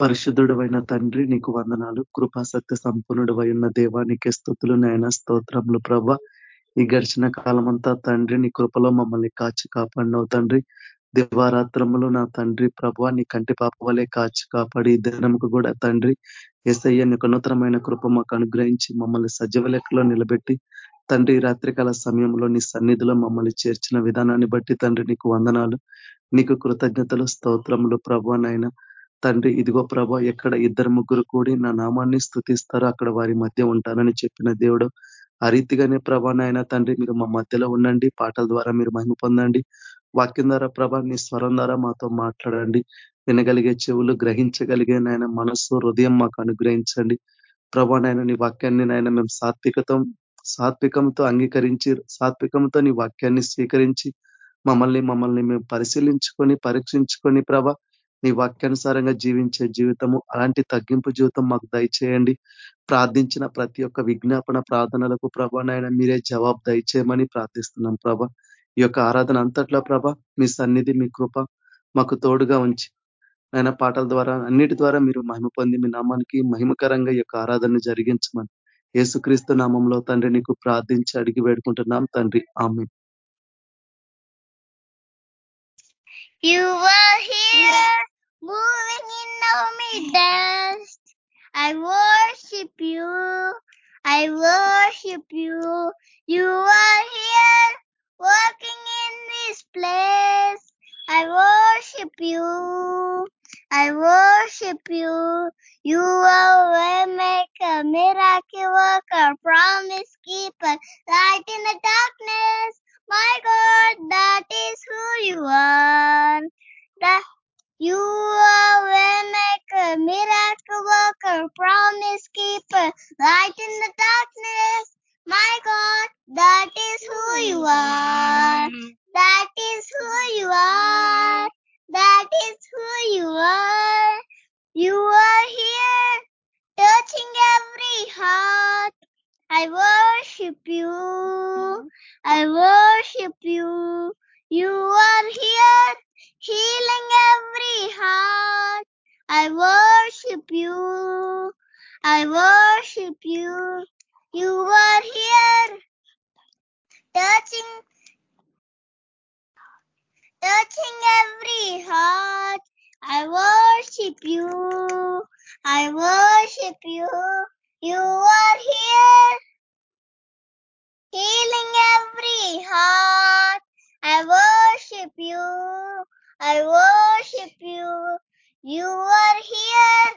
పరిశుద్ధుడు అయిన తండ్రి నీకు వందనాలు. కృపా సత్య అయిన దేవానికి స్థుతులు నాయన స్తోత్రములు ప్రభ. ఈ గడిచిన కాలమంతా తండ్రి నీ కృపలో మమ్మల్ని కాచి కాపాడినవు తండ్రి. దివారాత్రములు నా తండ్రి ప్రభ నీ కంటి పాప వలె కాచి కాపాడి దినముకు కూడా తండ్రి. ఎస్ఐ నీకు నూతనమైన కృప మాకు అనుగ్రహించి మమ్మల్ని సజీవ లెక్కలో నిలబెట్టి తండ్రి రాత్రికాల సమయంలో నీ సన్నిధిలో మమ్మల్ని చేర్చిన విధానాన్ని బట్టి తండ్రి నీకు వందనాలు. నీకు కృతజ్ఞతలు స్తోత్రములు ప్రభా నాయన. తండ్రి ఇదిగో ప్రభ ఎక్కడ ఇద్దరు ముగ్గురు కూడి నా నామాన్ని స్థుతిస్తారో అక్కడ వారి మధ్య ఉంటానని చెప్పిన దేవుడు. ఆ రీతిగానే ప్రభా నాయన తండ్రి మీరు మా మధ్యలో ఉండండి. పాటల ద్వారా మీరు మహిమ పొందండి. వాక్యం ద్వారా ప్రభా నీ స్వరం ద్వారా మాతో మాట్లాడండి. వినగలిగే చెవులు గ్రహించగలిగే నాయన మనస్సు హృదయం మాకు అనుగ్రహించండి. ప్రభా నాయన నీ వాక్యాన్ని నాయన మేము సాత్వికతం సాత్వికంతో అంగీకరించి సాత్వికంతో నీ వాక్యాన్ని స్వీకరించి మమ్మల్ని మమ్మల్ని మేము పరిశీలించుకొని పరీక్షించుకొని ప్రభ నీ వాక్యానుసారంగా జీవించే జీవితము అలాంటి తగ్గింపు జీవితం మాకు దయచేయండి. ప్రార్థించిన ప్రతి ఒక్క విజ్ఞాపన ప్రార్థనలకు ప్రభ నాయన మీరే జవాబు దయచేయమని ప్రార్థిస్తున్నాం ప్రభ. ఈ యొక్క ఆరాధన అంతట్లో ప్రభ మీ సన్నిధి మీ కృప మాకు తోడుగా ఉంచి ఆయన పాటల ద్వారా అన్నిటి ద్వారా మీరు మహిమ పొంది మీ నామానికి మహిమకరంగా ఈ యొక్క ఆరాధన జరిగించమని యేసుక్రీస్తు నామంలో తండ్రి నీకు ప్రార్థించి అడిగి వేడుకుంటున్నాం తండ్రి. ఆమె You are here. Moving in our midst. I worship you. I worship you. You are here working in this place. I worship you. I worship you. You are way maker, miracle worker, promise keeper, light in the darkness. My God, that is who you are. That you are maker, miracle worker, promise keeper, light in the darkness. My God, that is who you are. That is who you are. That is who you are. You are here, touching every heart. I worship you. I worship you. You are here, healing every heart. I worship you. I worship you. You are here, touching, touching every heart. I worship you. I worship you. You are here, healing every heart. I worship you. I worship you. You are here.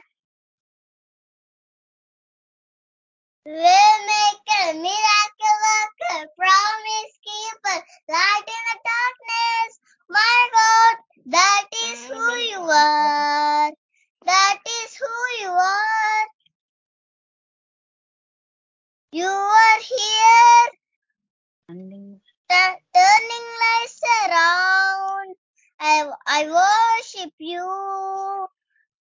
Waymaker, miracle worker, promise keeper, light in the darkness. My God, that is who you are. That is who you are. You are here, turning lives around. I, I worship you.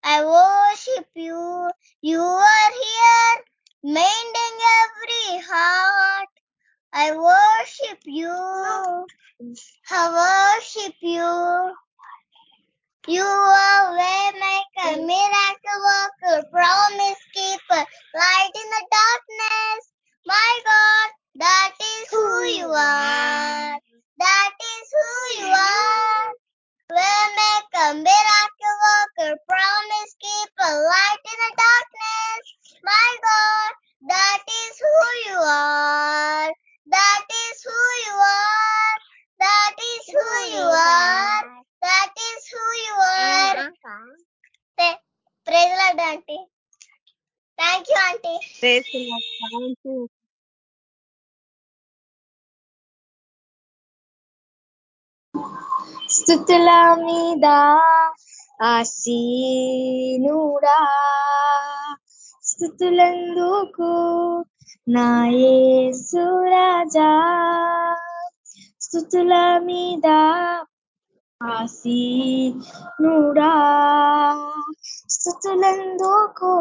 I worship you. You are here, mending every heart. I worship you. I worship you. You are way maker, miracle worker, promise keeper, light in the darkness. My God, that is who you are. That is who you are will make a miracle worker, promise keeper, light in the darkness. My God, that is who you are. That is who you are. That is who you are. That is who you are. Praise Lord, Auntie. Thank you, Auntie. Praise Lord. Thank you. Thank you. స్థుతుల మీద ఆసీనుడా స్థుతులందుకు? నాయసు రాజా. స్థుతుల మీద ఆసీనుడా స్థుతులందుకు?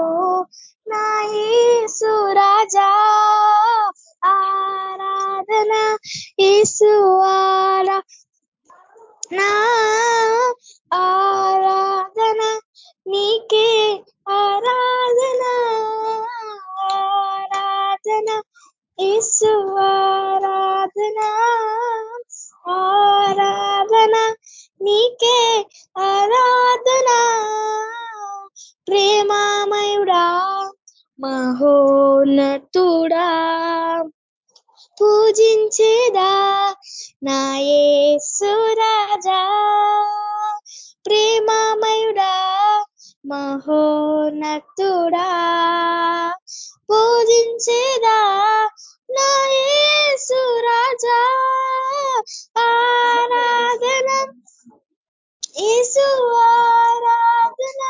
నాయసురాజా ఆరాధన ఈసువారా నా ఆరాధన నీకే ఆరాధన ఆరాధన ఈశ్వరాధన ఆరాధన నీకే ఆరాధన. ప్రేమామయుడా మహోన్నతుడా పూజించేదా నాయే సురాజా ప్రేమమయుడా మహోన్నతుడా. పూజించేదా నాయే సురాజా రాజా ఆరాధన. ఆరాధన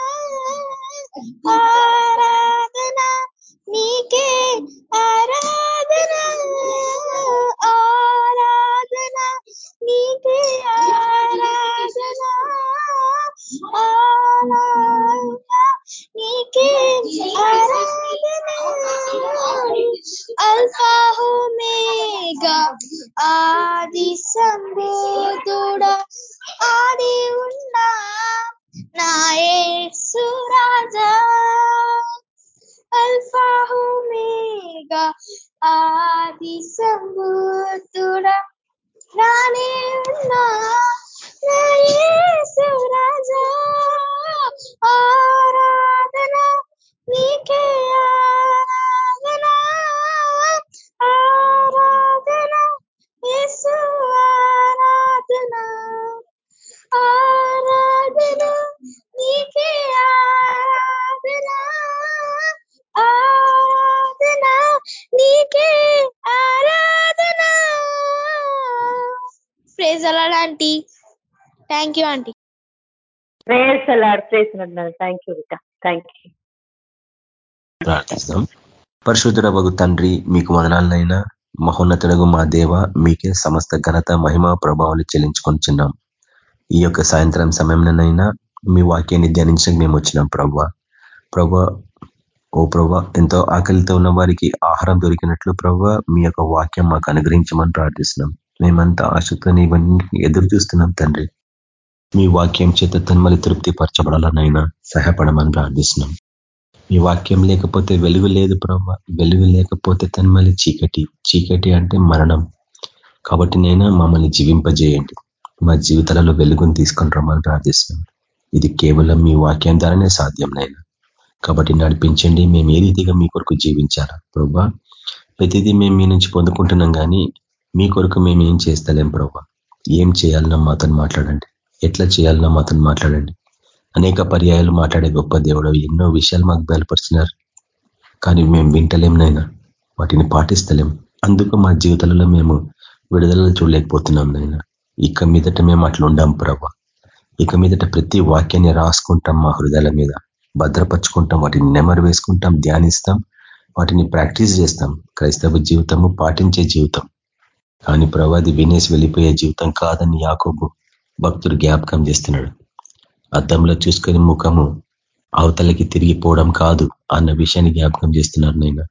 ఆరాధన నీకే ఆరాధన. నీకే ఆరాధన అల్ఫా ఒమేగా ఆది సంబోధుడా ఆది ఉన్నా నా యేసు రాజా అల్ఫా ఒమేగా ఆది సంబోధుడా నానే ఉన్నా నా యేసు ఆరాధన నీకే ఆరాధన ఆరాధన యేసు ఆరాధన ఆరాధన నీకే ఆరాధన ఆరాధన నీకే ఆరాధన. ప్రేజ్ అలాంటి థ్యాంక్ యూ ఆంటీ ప్రేయర్స్ అలా ప్రేసిన థ్యాంక్ యూ విక థ్యాంక్ యూ ప్రార్థిస్తాం. పరిశుద్ధుడ వగు తండ్రి మీకు వదనాలనైనా మహోన్నతుడగు మా దేవ మీకే సమస్త ఘనత మహిమ ప్రభావాలు చెల్లించుకొనిచున్నాం ఈ యొక్క సాయంత్రం సమయంలోనైనా మీ వాక్యాన్ని ధ్యానించడానికి మేము వచ్చినాం ప్రభా ప్రభా ఓ ప్రభా ఎంతో ఆకలితో ఉన్న వారికి ఆహారం దొరికినట్లు ప్రభా మీ యొక్క వాక్యం మాకు అనుగ్రహించమని ప్రార్థిస్తున్నాం. మేమంతా ఆశతో ఇవన్నీ ఎదురు చూస్తున్నాం తండ్రి. మీ వాక్యం చేత తన్మలి తృప్తి పరచబడాలనైనా సహాయపడమని ప్రార్థిస్తున్నాం. మీ వాక్యం లేకపోతే వెలుగు లేదు ప్రభా. వెలుగు లేకపోతే తన్మలి చీకటి. చీకటి అంటే మరణం. కాబట్టి నైనా మమ్మల్ని జీవింపజేయండి. మా జీవితాలలో వెలుగుని తీసుకొని రమ్మని ప్రార్థిస్తున్నాం. ఇది కేవలం మీ వాక్యం ద్వారానే సాధ్యం నైనా. కాబట్టి నడిపించండి. మేము ఏ రీతిగా మీ కొరకు జీవించాలా ప్రభా? ప్రతిదీ మేము మీ నుంచి పొందుకుంటున్నాం కానీ మీ కొరకు మేము ఏం చేస్తలేం ప్రభా? ఏం చేయాలన్నా మాతో మాట్లాడండి. ఎట్లా చేయాలన్నా మాతో మాట్లాడండి. అనేక పర్యాయాలు మాట్లాడే గొప్ప దేవుడు ఎన్నో విషయాలు మాకు బయలుపరిచినారు. కానీ మేము వింటలేం నైనా వాటిని పాటిస్తలేం. అందుకు మా జీవితాలలో మేము విడుదలలో చూడలేకపోతున్నాం నైనా ఇక మీదట మేము అట్లా ఉండాం ప్రభా. ఇక మీదట ప్రతి వాక్యాన్ని రాసుకుంటాం మా హృదయాల మీద. భద్రపరుచుకుంటాం వాటిని నెమరు వేసుకుంటాం ధ్యానిస్తాం వాటిని ప్రాక్టీస్ చేస్తాం. క్రైస్తవ జీవితము పాటించే జీవితం. కానీ ప్రవాది వినేసి వెళ్ళిపోయే జీవితం కాదని యాకోబు భక్తుడు జ్ఞాపకం చేస్తున్నాడు. అద్దంలో చూసుకొని ముఖము అవతలకి తిరిగిపోవడం కాదు అన్న విషయాన్ని జ్ఞాపకం చేస్తున్నారు నైనా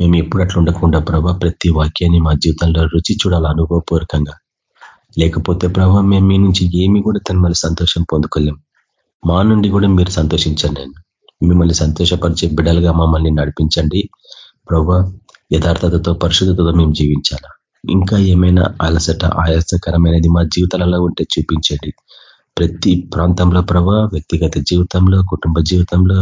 మేము ఎప్పుడు అట్లా ఉండకుండా ప్రభా ప్రతి వాక్యాన్ని మా జీవితంలో రుచి చూడాలి అనుభవపూర్వకంగా. లేకపోతే ప్రభా మేము మీ నుంచి ఏమి కూడా తను మళ్ళీ సంతోషం పొందుకోలేం. మా నుండి కూడా మీరు సంతోషించండి నేను మిమ్మల్ని సంతోషపరిచే బిడ్డలుగా మమ్మల్ని నడిపించండి. ప్రభా యథార్థతతో పరిశుద్ధతతో మేము జీవించాలా. ఇంకా ఏమైనా అలసట ఆయాసకరమైనది మా జీవితాలలో ఉంటే చూపించండి. ప్రతి ప్రాంతంలో ప్రభా వ్యక్తిగత జీవితంలో కుటుంబ జీవితంలో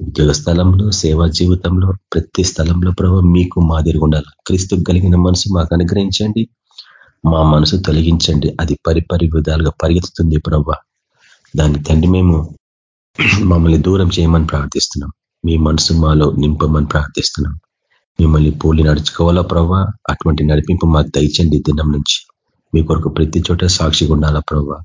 ఉద్యోగ స్థలంలో సేవా జీవితంలో ప్రతి స్థలంలో ప్రభావ మీకు మాదిరిగా ఉండాలి. క్రీస్తు కలిగిన మనసు మాకు అనుగ్రహించండి. మా మనసు తొలగించండి. అది పరిపరి విధాలుగా పరిగెత్తుతుంది ప్రభా. దాన్ని తండ్రి మేము మమ్మల్ని దూరం చేయమని ప్రార్థిస్తున్నాం. మీ మనసు మాలో నింపమని ప్రార్థిస్తున్నాం. మిమ్మల్ని పోలి నడుచుకోవాలా ప్రభా అటువంటి నడిపింపు మాకు దయచండి దినం నుంచి. మీ కొరకు ప్రతి చోట సాక్షిగా ఉండాలా ప్రభా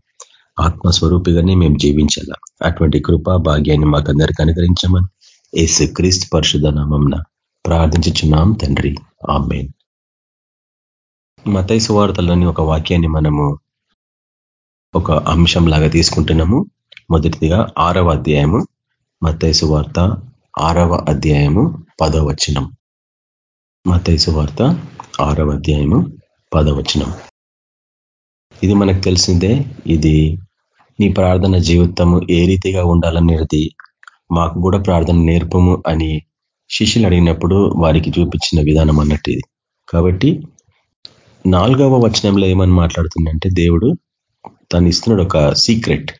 ఆత్మస్వరూపిగానే మేము జీవించాలా? అటువంటి కృపా భాగ్యాన్ని మాకు అందరికీ అనుగ్రహించమని ఏసు క్రీస్తు పరిశుధ నామంన ప్రార్థించుచున్నాం తండ్రి. ఆమెన్. మతైసు వార్తల్లోని ఒక వాక్యాన్ని మనము ఒక అంశం లాగా తీసుకుంటున్నాము. మొదటిదిగా ఆరవ అధ్యాయము మతైసు వార్త ఆరవ అధ్యాయము పదవ పదవచనం మతైసు వార్త ఆరవ అధ్యాయము పదవచనం. ఇది మనకు తెలిసిందే ఇది నీ ప్రార్థన జీవితము ఏ రీతిగా ఉండాలనేది మాకు కూడా ప్రార్థన నేర్పము అని శిష్యులు అడిగినప్పుడు వారికి చూపించిన విధానం అన్నట్టు ఇది. కాబట్టి నాలుగవ వచనంలో ఏమని మాట్లాడుతుందంటే దేవుడు తను ఇస్తున్నాడు ఒక సీక్రెట్.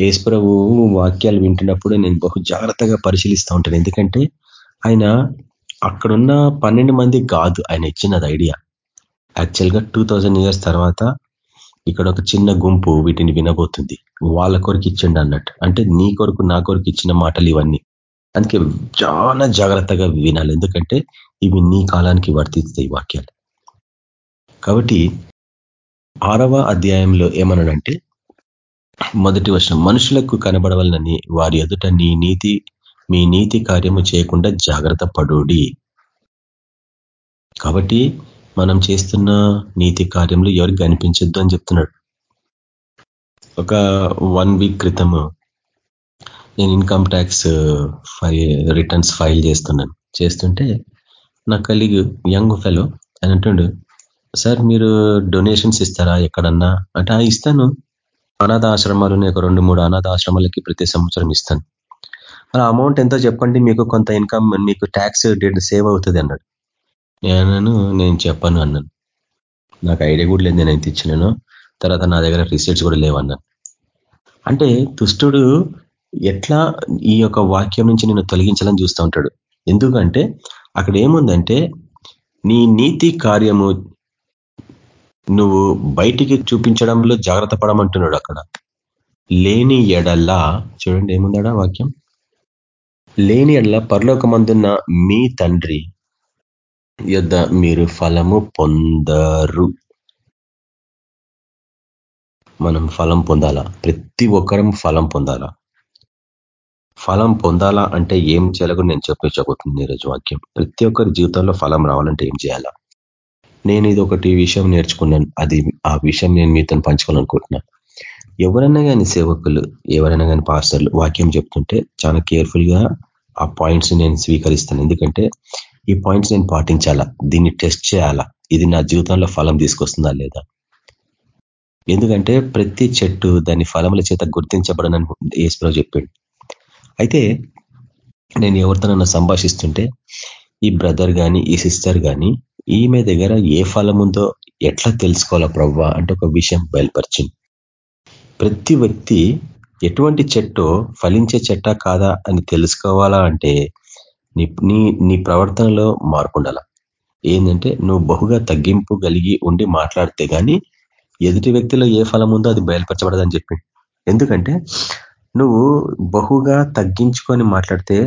ఏసుప్రభు వాక్యాలు వింటున్నప్పుడు నేను బహు జాగ్రత్తగా పరిశీలిస్తూ ఉంటాను. ఎందుకంటే ఆయన అక్కడున్న పన్నెండు మంది కాదు ఆయన ఇచ్చినది ఐడియా. యాక్చువల్గా టూ థౌజండ్ ఇయర్స్ తర్వాత ఇక్కడ ఒక చిన్న గుంపు వీటిని వినబోతుంది. వాళ్ళ కొరకు ఇచ్చిండు అన్నట్టు. అంటే నీ కొరకు నా కొరకు ఇచ్చిన మాటలు ఇవన్నీ. అందుకే చాలా జాగ్రత్తగా వినాలి. ఎందుకంటే ఇవి నీ కాలానికి వర్తిస్తాయి వాక్యాలు. కాబట్టి ఆరవ అధ్యాయంలో ఏమన్నాడంటే మొదటి వర్షం మనుషులకు కనబడవలనని వారి ఎదుట నీ నీతి మీ నీతి కార్యము చేయకుండా జాగ్రత్త పడుడి. కాబట్టి మనం చేస్తున్న నీతి కార్యములు ఎవరికి కనిపించొద్దు అని చెప్తున్నాడు. ఒక వన్ వీక్ క్రితము నేను ఇన్కమ్ ట్యాక్స్ రిటర్న్స్ ఫైల్ చేస్తున్నాను. చేస్తుంటే నా కలిగి యంగ్ ఫెలో అని అంటుండు సార్ మీరు డొనేషన్స్ ఇస్తారా ఎక్కడన్నా? అంటే ఇస్తాను. అనాథ ఆశ్రమాలు ఒక రెండు మూడు అనాథ ఆశ్రమాలకి ప్రతి సంవత్సరం ఇస్తాను. ఆ అమౌంట్ ఎంతో చెప్పండి మీకు కొంత ఇన్కమ్ మీకు ట్యాక్స్ సేవ్ అవుతుంది అన్నాడు. నేను నేను చెప్పాను అన్నాను. నాకు ఐడియా కూడా లేదు నేను ఎంత ఇచ్చినాను. తర్వాత నా దగ్గర రీసెర్చ్ కూడా లేవన్నాను అంటే దుష్టుడు ఎట్లా ఈ యొక్క వాక్యం నుంచి నేను తొలగించాలని చూస్తూ ఉంటాడు. ఎందుకంటే అక్కడ ఏముందంటే నీ నీతి కార్యము నువ్వు బయటికి చూపించడంలో జాగ్రత్త పడమంటున్నాడు అక్కడ. లేని ఎడల్లా చూడండి ఏముందాడా వాక్యం? లేని ఎడల పరలోకమందున్న మీ తండ్రి యొద్ మీరు ఫలము పొందరు. మనం ఫలం పొందాలా? ప్రతి ఒక్కరం ఫలం పొందాలా? ఫలం పొందాలా అంటే ఏం చేయాలో నేను చెప్పించబోతుంది ఈరోజు వాక్యం. ప్రతి ఒక్కరి జీవితంలో ఫలం రావాలంటే ఏం చేయాలా? నేను ఇది ఒకటి విషయం నేర్చుకున్నాను. అది ఆ విషయం నేను మీతో పంచుకోవాలనుకుంటున్నా. ఎవరైనా కానీ సేవకులు ఎవరైనా కానీ పాస్టర్లు వాక్యం చెప్తుంటే చాలా కేర్ఫుల్గా ఆ పాయింట్స్ నేను స్వీకరిస్తాను. ఎందుకంటే ఈ పాయింట్స్ నేను పాటించాలా? దీన్ని టెస్ట్ చేయాలా? ఇది నా జీవితంలో ఫలం తీసుకొస్తుందా లేదా? ఎందుకంటే ప్రతి చెట్టు దాని ఫలముల చేత గుర్తించబడనని ఏసులో చెప్పాడు. అయితే నేను ఎవరితోనన్నా సంభాషిస్తుంటే ఈ బ్రదర్ కానీ ఈ సిస్టర్ కానీ ఈమె దగ్గర ఏ ఫలం ఉందో ఎట్లా తెలుసుకోవాలా ప్రవ్వా అంటే ఒక విషయం బయలుపరిచింది ప్రతి వ్యక్తి ఎటువంటి చెట్టో ఫలించే చెట్ట కాదా అని తెలుసుకోవాలా అంటే నీ నీ ప్రవర్తనలో మార్పు ఉండాల ఏంటంటే నువ్వు బహుగా తగ్గింపు కలిగి ఉండి మాట్లాడితే కానీ ఎదుటి వ్యక్తిలో ఏ ఫలం ఉందో అది బయలుపరచబడదని చెప్పి. ఎందుకంటే నువ్వు బహుగా తగ్గించుకొని మాట్లాడితే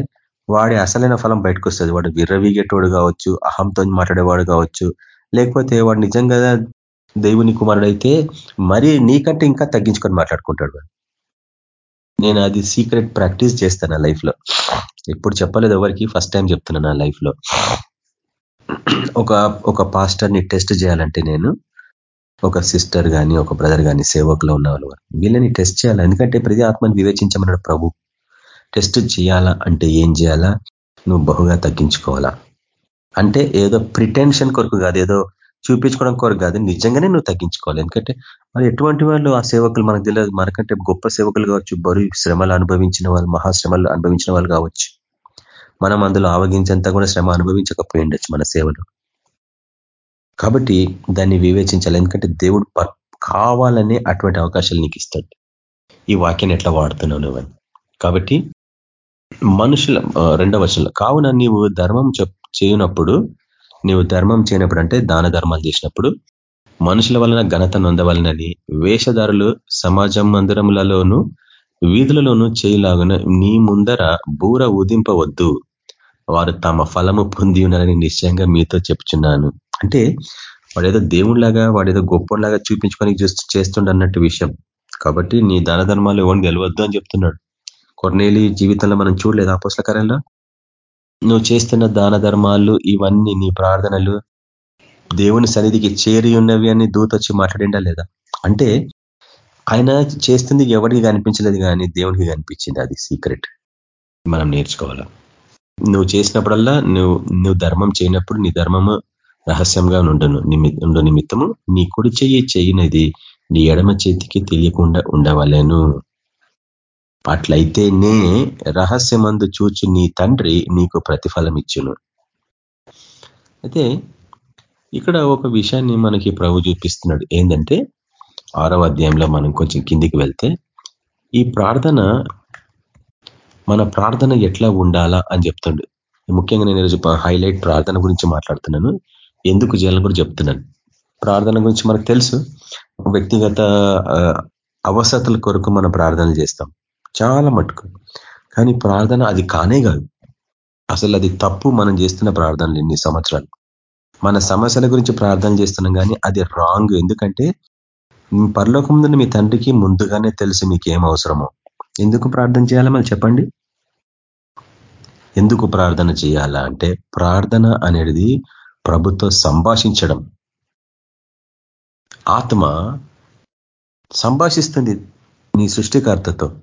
వాడి అసలైన ఫలం బయటకు వస్తుంది వాడు విర్రవీగేటోడు కావచ్చు అహంతో మాట్లాడేవాడు కావచ్చు లేకపోతే వాడు నిజంగా దేవుని కుమారుడైతే మరి నీకంటే ఇంకా తగ్గించుకొని మాట్లాడుకుంటాడు వాడు. నేను అది సీక్రెట్ ప్రాక్టీస్ చేస్తాను లైఫ్లో. ఎప్పుడు చెప్పలేదు ఎవరికి ఫస్ట్ టైం చెప్తున్నా నా లైఫ్లో. ఒక ఒక పాస్టర్ని టెస్ట్ చేయాలంటే నేను ఒక సిస్టర్ కానీ ఒక బ్రదర్ కానీ సేవకులో ఉన్న వాళ్ళు వీళ్ళని టెస్ట్ చేయాలి? ఎందుకంటే ప్రతి ఆత్మని వివేచించమన్నాడు ప్రభు. టెస్ట్ చేయాలా అంటే ఏం చేయాలా? నువ్వు బహుగా తగ్గించుకోవాలా. అంటే ఏదో ప్రిటెన్షన్ కొరకు కాదు ఏదో చూపించుకోవడం కొరకు కాదు నిజంగానే నువ్వు తగ్గించుకోవాలి. ఎందుకంటే మరి ఎటువంటి వాళ్ళు ఆ సేవకులు మనకు తెలియదు. మనకంటే గొప్ప సేవకులు కావచ్చు బరువు శ్రమలు అనుభవించిన వాళ్ళు మహాశ్రమలు అనుభవించిన వాళ్ళు కావచ్చు. మనం అందులో ఆవగించేంత కూడా శ్రమ అనుభవించకపోయి ఉండొచ్చు మన సేవలు. కాబట్టి దాన్ని వివేచించాలి. ఎందుకంటే దేవుడు కావాలనే అటువంటి అవకాశాలు నీకు ఇస్తాడు. ఈ వాక్యాన్ని ఎట్లా వాడుతున్నావు నువ్వని కాబట్టి మనుషుల రెండవ వర్షంలో కావున నీవు ధర్మం చెప్ చేయనప్పుడు నీవు ధర్మం చేయనప్పుడు అంటే దాన ధర్మాలు చేసినప్పుడు మనుషుల వలన ఘనత నొందవలనని వేషధారులు సమాజం మందిరములలోనూ వీధులలోనూ చేయలాగున నీ ముందర బూర ఊదింపవద్దు. వారు తమ ఫలము పొంది ఉన్నారని నిశ్చయంగా మీతో చెప్తున్నాను అంటే వాడేదో దేవుళ్ళాగా వాడేదో గొప్పలాగా చూపించుకొని చేస్తుండన్నట్టు విషయం. కాబట్టి నీ దాన ధర్మాలు ఇవ్వండి గెలవద్దు అని చెప్తున్నాడు. కొన్నేళ్ళు జీవితంలో మనం చూడలేదు అపోస్లకరంలో నువ్వు చేస్తున్న దాన ధర్మాలు ఇవన్నీ నీ ప్రార్థనలు దేవుని సన్నిధికి చేరి ఉన్నవి అని దూత వచ్చి మాట్లాడిండా లేదా? అంటే ఆయన చేస్తుంది ఎవరికి కనిపించలేదు కానీ దేవునికి కనిపించింది. అది సీక్రెట్ మనం నేర్చుకోవాలా? నువ్వు చేసినప్పుడల్లా నువ్వు నువ్వు ధర్మం చేయనప్పుడు నీ ధర్మము రహస్యంగా ఉండను. ఉండు నిమిత్తము నీ కుడి చెయ్యి చేయనది నీ ఎడమ చేతికి తెలియకుండా ఉండవలేను. అట్లయితేనే రహస్యమందు చూచి నీ తండ్రి నీకు ప్రతిఫలం ఇచ్చును అయితే ఇక్కడ ఒక విషయాన్ని మనకి ప్రభు చూపిస్తున్నాడు. ఏంటంటే ఆరవ అధ్యాయంలో మనం కొంచెం కిందికి వెళ్తే ఈ ప్రార్థన మన ప్రార్థన ఎట్లా ఉండాలా అని చెప్తుండు. ముఖ్యంగా నేను ఈరోజు హైలైట్ ప్రార్థన గురించి మాట్లాడుతున్నాను. ఎందుకు చేయాలని కూడా చెప్తున్నాను. ప్రార్థన గురించి మనకు తెలుసు. వ్యక్తిగత అవసరతల కొరకు మనం ప్రార్థనలు చేస్తాం. చాలా మటుకు. కానీ ప్రార్థన అది కానే కాదు. అసలు అది తప్పు మనం చేస్తున్న ప్రార్థనలు ఎన్ని సంవత్సరాలు. మన సమస్యల గురించి ప్రార్థన చేస్తున్నాం కానీ అది రాంగ్. ఎందుకంటే పరలోకం ముందు మీ తండ్రికి ముందుగానే తెలుసు మీకు ఏం అవసరమో. ఎందుకు ప్రార్థన చేయాలా మళ్ళీ చెప్పండి? ఎందుకు ప్రార్థన చేయాలా అంటే ప్రార్థన అనేది ప్రభుత్వ సంభాషించడం. ఆత్మ సంభాషిస్తుంది నీ సృష్టికర్తతో.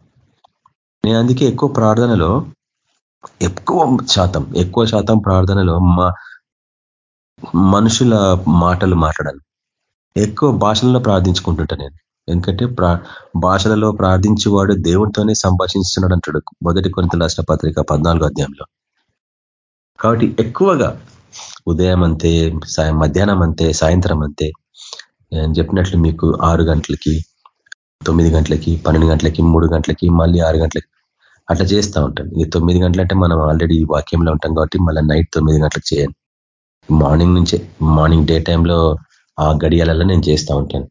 నేను అందుకే ఎక్కువ ప్రార్థనలో ఎక్కువ శాతం ఎక్కువ శాతం ప్రార్థనలో మా మనుషుల మాటలు మాట్లాడాను ఎక్కువ భాషలలో ప్రార్థించుకుంటుంటా నేను. ఎందుకంటే భాషలలో ప్రార్థించేవాడు దేవునితోనే సంభాషిస్తున్నాడు అంటాడు మొదటి కొంత రాష్ట్ర పత్రిక పద్నాలుగో అధ్యాయంలో. కాబట్టి ఎక్కువగా ఉదయం అంతే మధ్యాహ్నం అంతే సాయంత్రం అంతే నేను చెప్పినట్లు మీకు ఆరు గంటలకి తొమ్మిది గంటలకి పన్నెండు గంటలకి మూడు గంటలకి మళ్ళీ ఆరు గంటలకి. అట్లా చేస్తూ ఉంటాను. ఈ తొమ్మిది గంటలంటే మనం ఆల్రెడీ వాక్యంలో ఉంటాం కాబట్టి మళ్ళీ నైట్ తొమ్మిది గంటలకు చేయండి మార్నింగ్ నుంచే మార్నింగ్ డే టైంలో ఆ గడియాలలో నేను చేస్తూ ఉంటాను.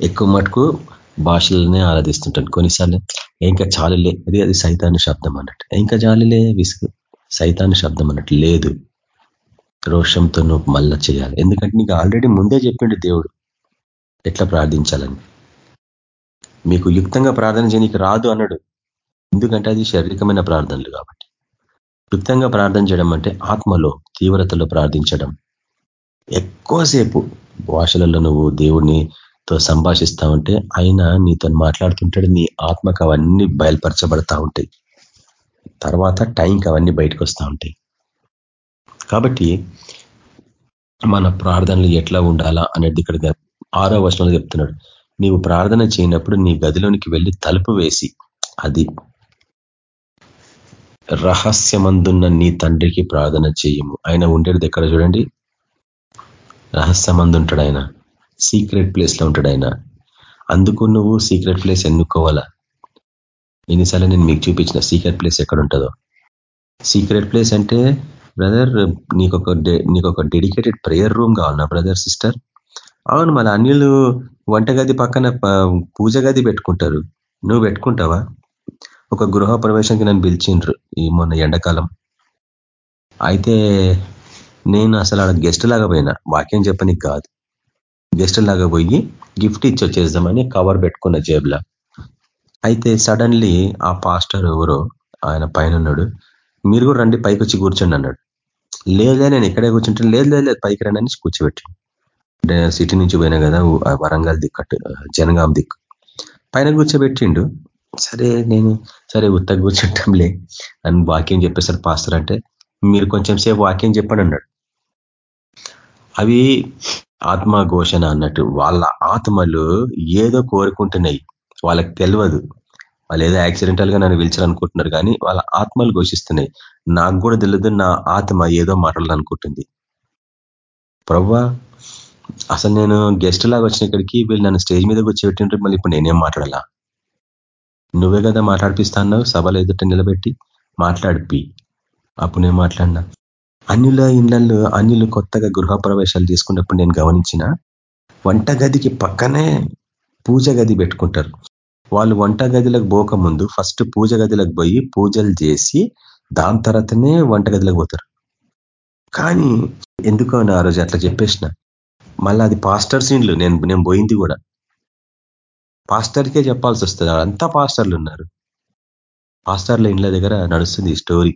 ఎక్కువ మటుకు భాషలనే ఆరాధిస్తుంటాను. కొన్నిసార్లు ఇంకా చాలులే అది అది సైతాను శబ్దం అన్నట్టు. ఇంకా చాలులే విసుగు. సైతాను శబ్దం అన్నట్టు లేదు. రోషంతో నువ్వు మళ్ళా చేయాలి. ఎందుకంటే నీకు ఆల్రెడీ ముందే చెప్పిండు దేవుడు. ఎట్లా ప్రార్థించాలని? మీకు యుక్తంగా ప్రార్థన చేయడానికి రాదు అన్నాడు. ఎందుకంటే అది శారీరకమైన ప్రార్థనలు కాబట్టి. యుక్తంగా ప్రార్థన చేయడం అంటే ఆత్మలో తీవ్రతలో ప్రార్థించడం. ఎక్కువసేపు భాషలలో నువ్వు దేవునితో సంభాషిస్తా ఉంటే ఆయన నీతో మాట్లాడుతుంటాడు నీ ఆత్మకు అవన్నీ బయలుపరచబడతా ఉంటాయి. తర్వాత టైంకి అవన్నీ బయటకు వస్తూ ఉంటాయి. కాబట్టి మన ప్రార్థనలు ఎట్లా ఉండాలా అనేది ఇక్కడ ఆరో వచనంలో చెప్తున్నాడు నీవు ప్రార్థన చేయనప్పుడు నీ గదిలోనికి వెళ్ళి తలుపు వేసి అది రహస్యమందున్న నీ తండ్రికి ప్రార్థన చేయము. ఆయన ఉండేది ఎక్కడ చూడండి? రహస్యమందు ఉంటాడు ఆయన. సీక్రెట్ ప్లేస్లో ఉంటాడు ఆయన. అందుకు నువ్వు సీక్రెట్ ప్లేస్ ఎన్నుకోవాలా? ఎన్నిసార్లు నేను మీకు చూపించిన సీక్రెట్ ప్లేస్ ఎక్కడ ఉంటుందో సీక్రెట్ ప్లేస్ అంటే బ్రదర్ నీకొక నీకొక డెడికేటెడ్ ప్రేయర్ రూమ్ కావాలన్నా బ్రదర్ సిస్టర్ అవును మళ్ళీ అన్యులు వంటగది పక్కన పూజ గది పెట్టుకుంటారు. నువ్వు పెట్టుకుంటావా? ఒక గృహ ప్రవేశంకి నన్ను పిలిచిండ్రు ఈ మొన్న ఎండాకాలం. అయితే నేను అసలు ఆడ గెస్ట్ లాగా పోయినా. వాక్యం చెప్పని కాదు. గెస్ట్ లాగా పోయి గిఫ్ట్ ఇచ్చి వచ్చేద్దామని కవర్ పెట్టుకున్న జేబులా. అయితే సడన్లీ ఆ పాస్టర్ ఎవరో ఆయన పైన ఉన్నాడు మీరు కూడా రండి పైకి వచ్చి కూర్చోండి అన్నాడు. లేదే నేను ఇక్కడే కూర్చుంటాను. లేదు లేదు పైకి రండి అని కూర్చోబెట్టాను సిటీ నుంచి పోయినా కదా వరంగల్ దిక్కట్టు జనగాం దిక్కు. పైన కూర్చోబెట్టిండు. సరే నేను సరే ఉత్త కూర్చుంటాంలే. అని వాక్యం చెప్పేసారు పాస్టర్ అంటే మీరు కొంచెం సేపు వాక్యం చెప్పండి అన్నాడు. అవి ఆత్మఘోషణ అన్నట్టు వాళ్ళ ఆత్మలు ఏదో కోరుకుంటున్నాయి. వాళ్ళకి తెలియదు వాళ్ళు ఏదో యాక్సిడెంటల్గా నన్ను పిలిచారనుకుంటున్నారు కానీ వాళ్ళ ఆత్మలు ఘోషిస్తున్నాయి. నాకు కూడా తెలియదు నా ఆత్మ ఏదో మాట్లాడాలనుకుంటుంది. ప్రవ్వా అసలు నేను గెస్ట్ లాగా వచ్చిన ఇక్కడికి వీళ్ళు నన్ను స్టేజ్ మీద కూర్చోబెట్టింటే మళ్ళీ ఇప్పుడు నేనేం మాట్లాడాలా? నువ్వే కదా మాట్లాడిపిస్తాన్నావు సభలు ఎదుట నిలబెట్టి మాట్లాడిపి. అప్పుడు నేను మాట్లాడినా అన్యుల ఇళ్ళలో అన్యులు కొత్తగా గృహప్రవేశాలు తీసుకున్నప్పుడు నేను గమనించిన వంటగదికి పక్కనే పూజ గది పెట్టుకుంటారు. వాళ్ళు వంట గదిలకు పోకముందు ఫస్ట్ పూజ గదిలకు పోయి పూజలు చేసి దాని తర్వాతనే వంట గదిలోకి పోతారు. కానీ ఎందుకో ఆ రోజు అట్లా చెప్పేసిన మళ్ళీ అది పాస్టర్ సీన్లు నేను నేను పోయింది కూడా. పాస్టర్కే చెప్పాల్సి వస్తుంది. అంతా పాస్టర్లు ఉన్నారు. పాస్టర్ల ఇండ్ల దగ్గర నడుస్తుంది స్టోరీ.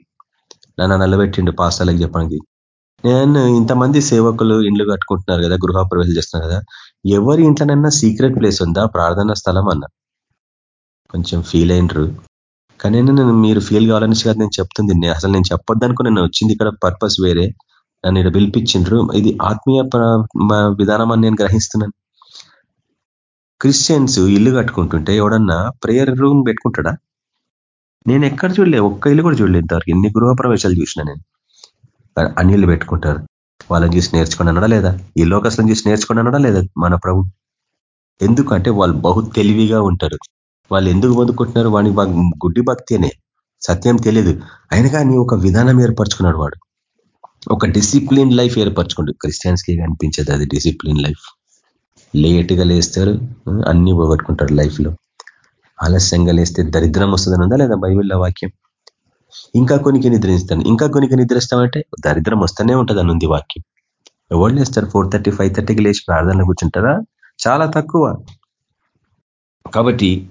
నన్ను నిలబెట్టిండు పాస్టర్లకు చెప్పడానికి. నేను ఇంతమంది సేవకులు ఇండ్లు కట్టుకుంటున్నారు కదా గృహప్రవేశాలు చేస్తున్నారు కదా ఎవరి ఇంట్లోనైనా సీక్రెట్ ప్లేస్ ఉందా? ప్రార్థనా స్థలం అన్న. కొంచెం ఫీల్ అయినరు. కానీ నేను మీరు ఫీల్ కావాలని కాదు నేను చెప్తుంది. అసలు నేను చెప్పొద్దనుకో నేను వచ్చింది ఇక్కడ పర్పస్ వేరే. నన్ను ఇక్కడ పిలిపించిండ్రు. ఇది ఆత్మీయ విధానం అని నేను గ్రహిస్తున్నాను. క్రిస్టియన్స్ ఇల్లు కట్టుకుంటుంటే ఎవడన్నా ప్రేయర్ రూమ్ పెట్టుకుంటాడా? నేను ఎక్కడ చూడలే ఒక్క ఇల్లు కూడా చూడలేదు ఇంతవరకు. ఎన్ని గృహప్రవేశాలు చూసిన నేను. అన్నిళ్ళు పెట్టుకుంటారు. వాళ్ళని చూసి నేర్చుకుని అనడా లేదా? ఈ లోకస్లను చూసి నేర్చుకుని అనడా లేదా? మన ప్రభు. ఎందుకంటే వాళ్ళు బహు తెలివిగా ఉంటారు. వాళ్ళు ఎందుకు పొందుకుంటున్నారు వాడిని గుడ్డి భక్తి అనే. సత్యం తెలియదు. అయినా కానీ ఒక విధానం ఏర్పరచుకున్నాడు వాడు. ఒక డిసిప్లిన్ లైఫ్ ఏర్పరచుకోండి. క్రిస్టియన్స్కి కనిపించదు అది డిసిప్లిన్ లైఫ్ లేట్గా లేస్తారు అన్ని పోగొట్టుకుంటారు లైఫ్లో ఆలస్యంగా లేస్తే దరిద్రం వస్తుందని ఉందా లేదా బైబిల్లో వాక్యం? ఇంకా కొనికి నిద్రిస్తాను ఇంకా కొనికి నిద్రిస్తామంటే దరిద్రం వస్తూనే ఉంటుంది అని ఉంది వాక్యం. ఎవరు లేస్తారు? ఫోర్ థర్టీ ఫైవ్ థర్టీకి లేచి ప్రార్థన కూర్చుంటారా? చాలా తక్కువ. కాబట్టి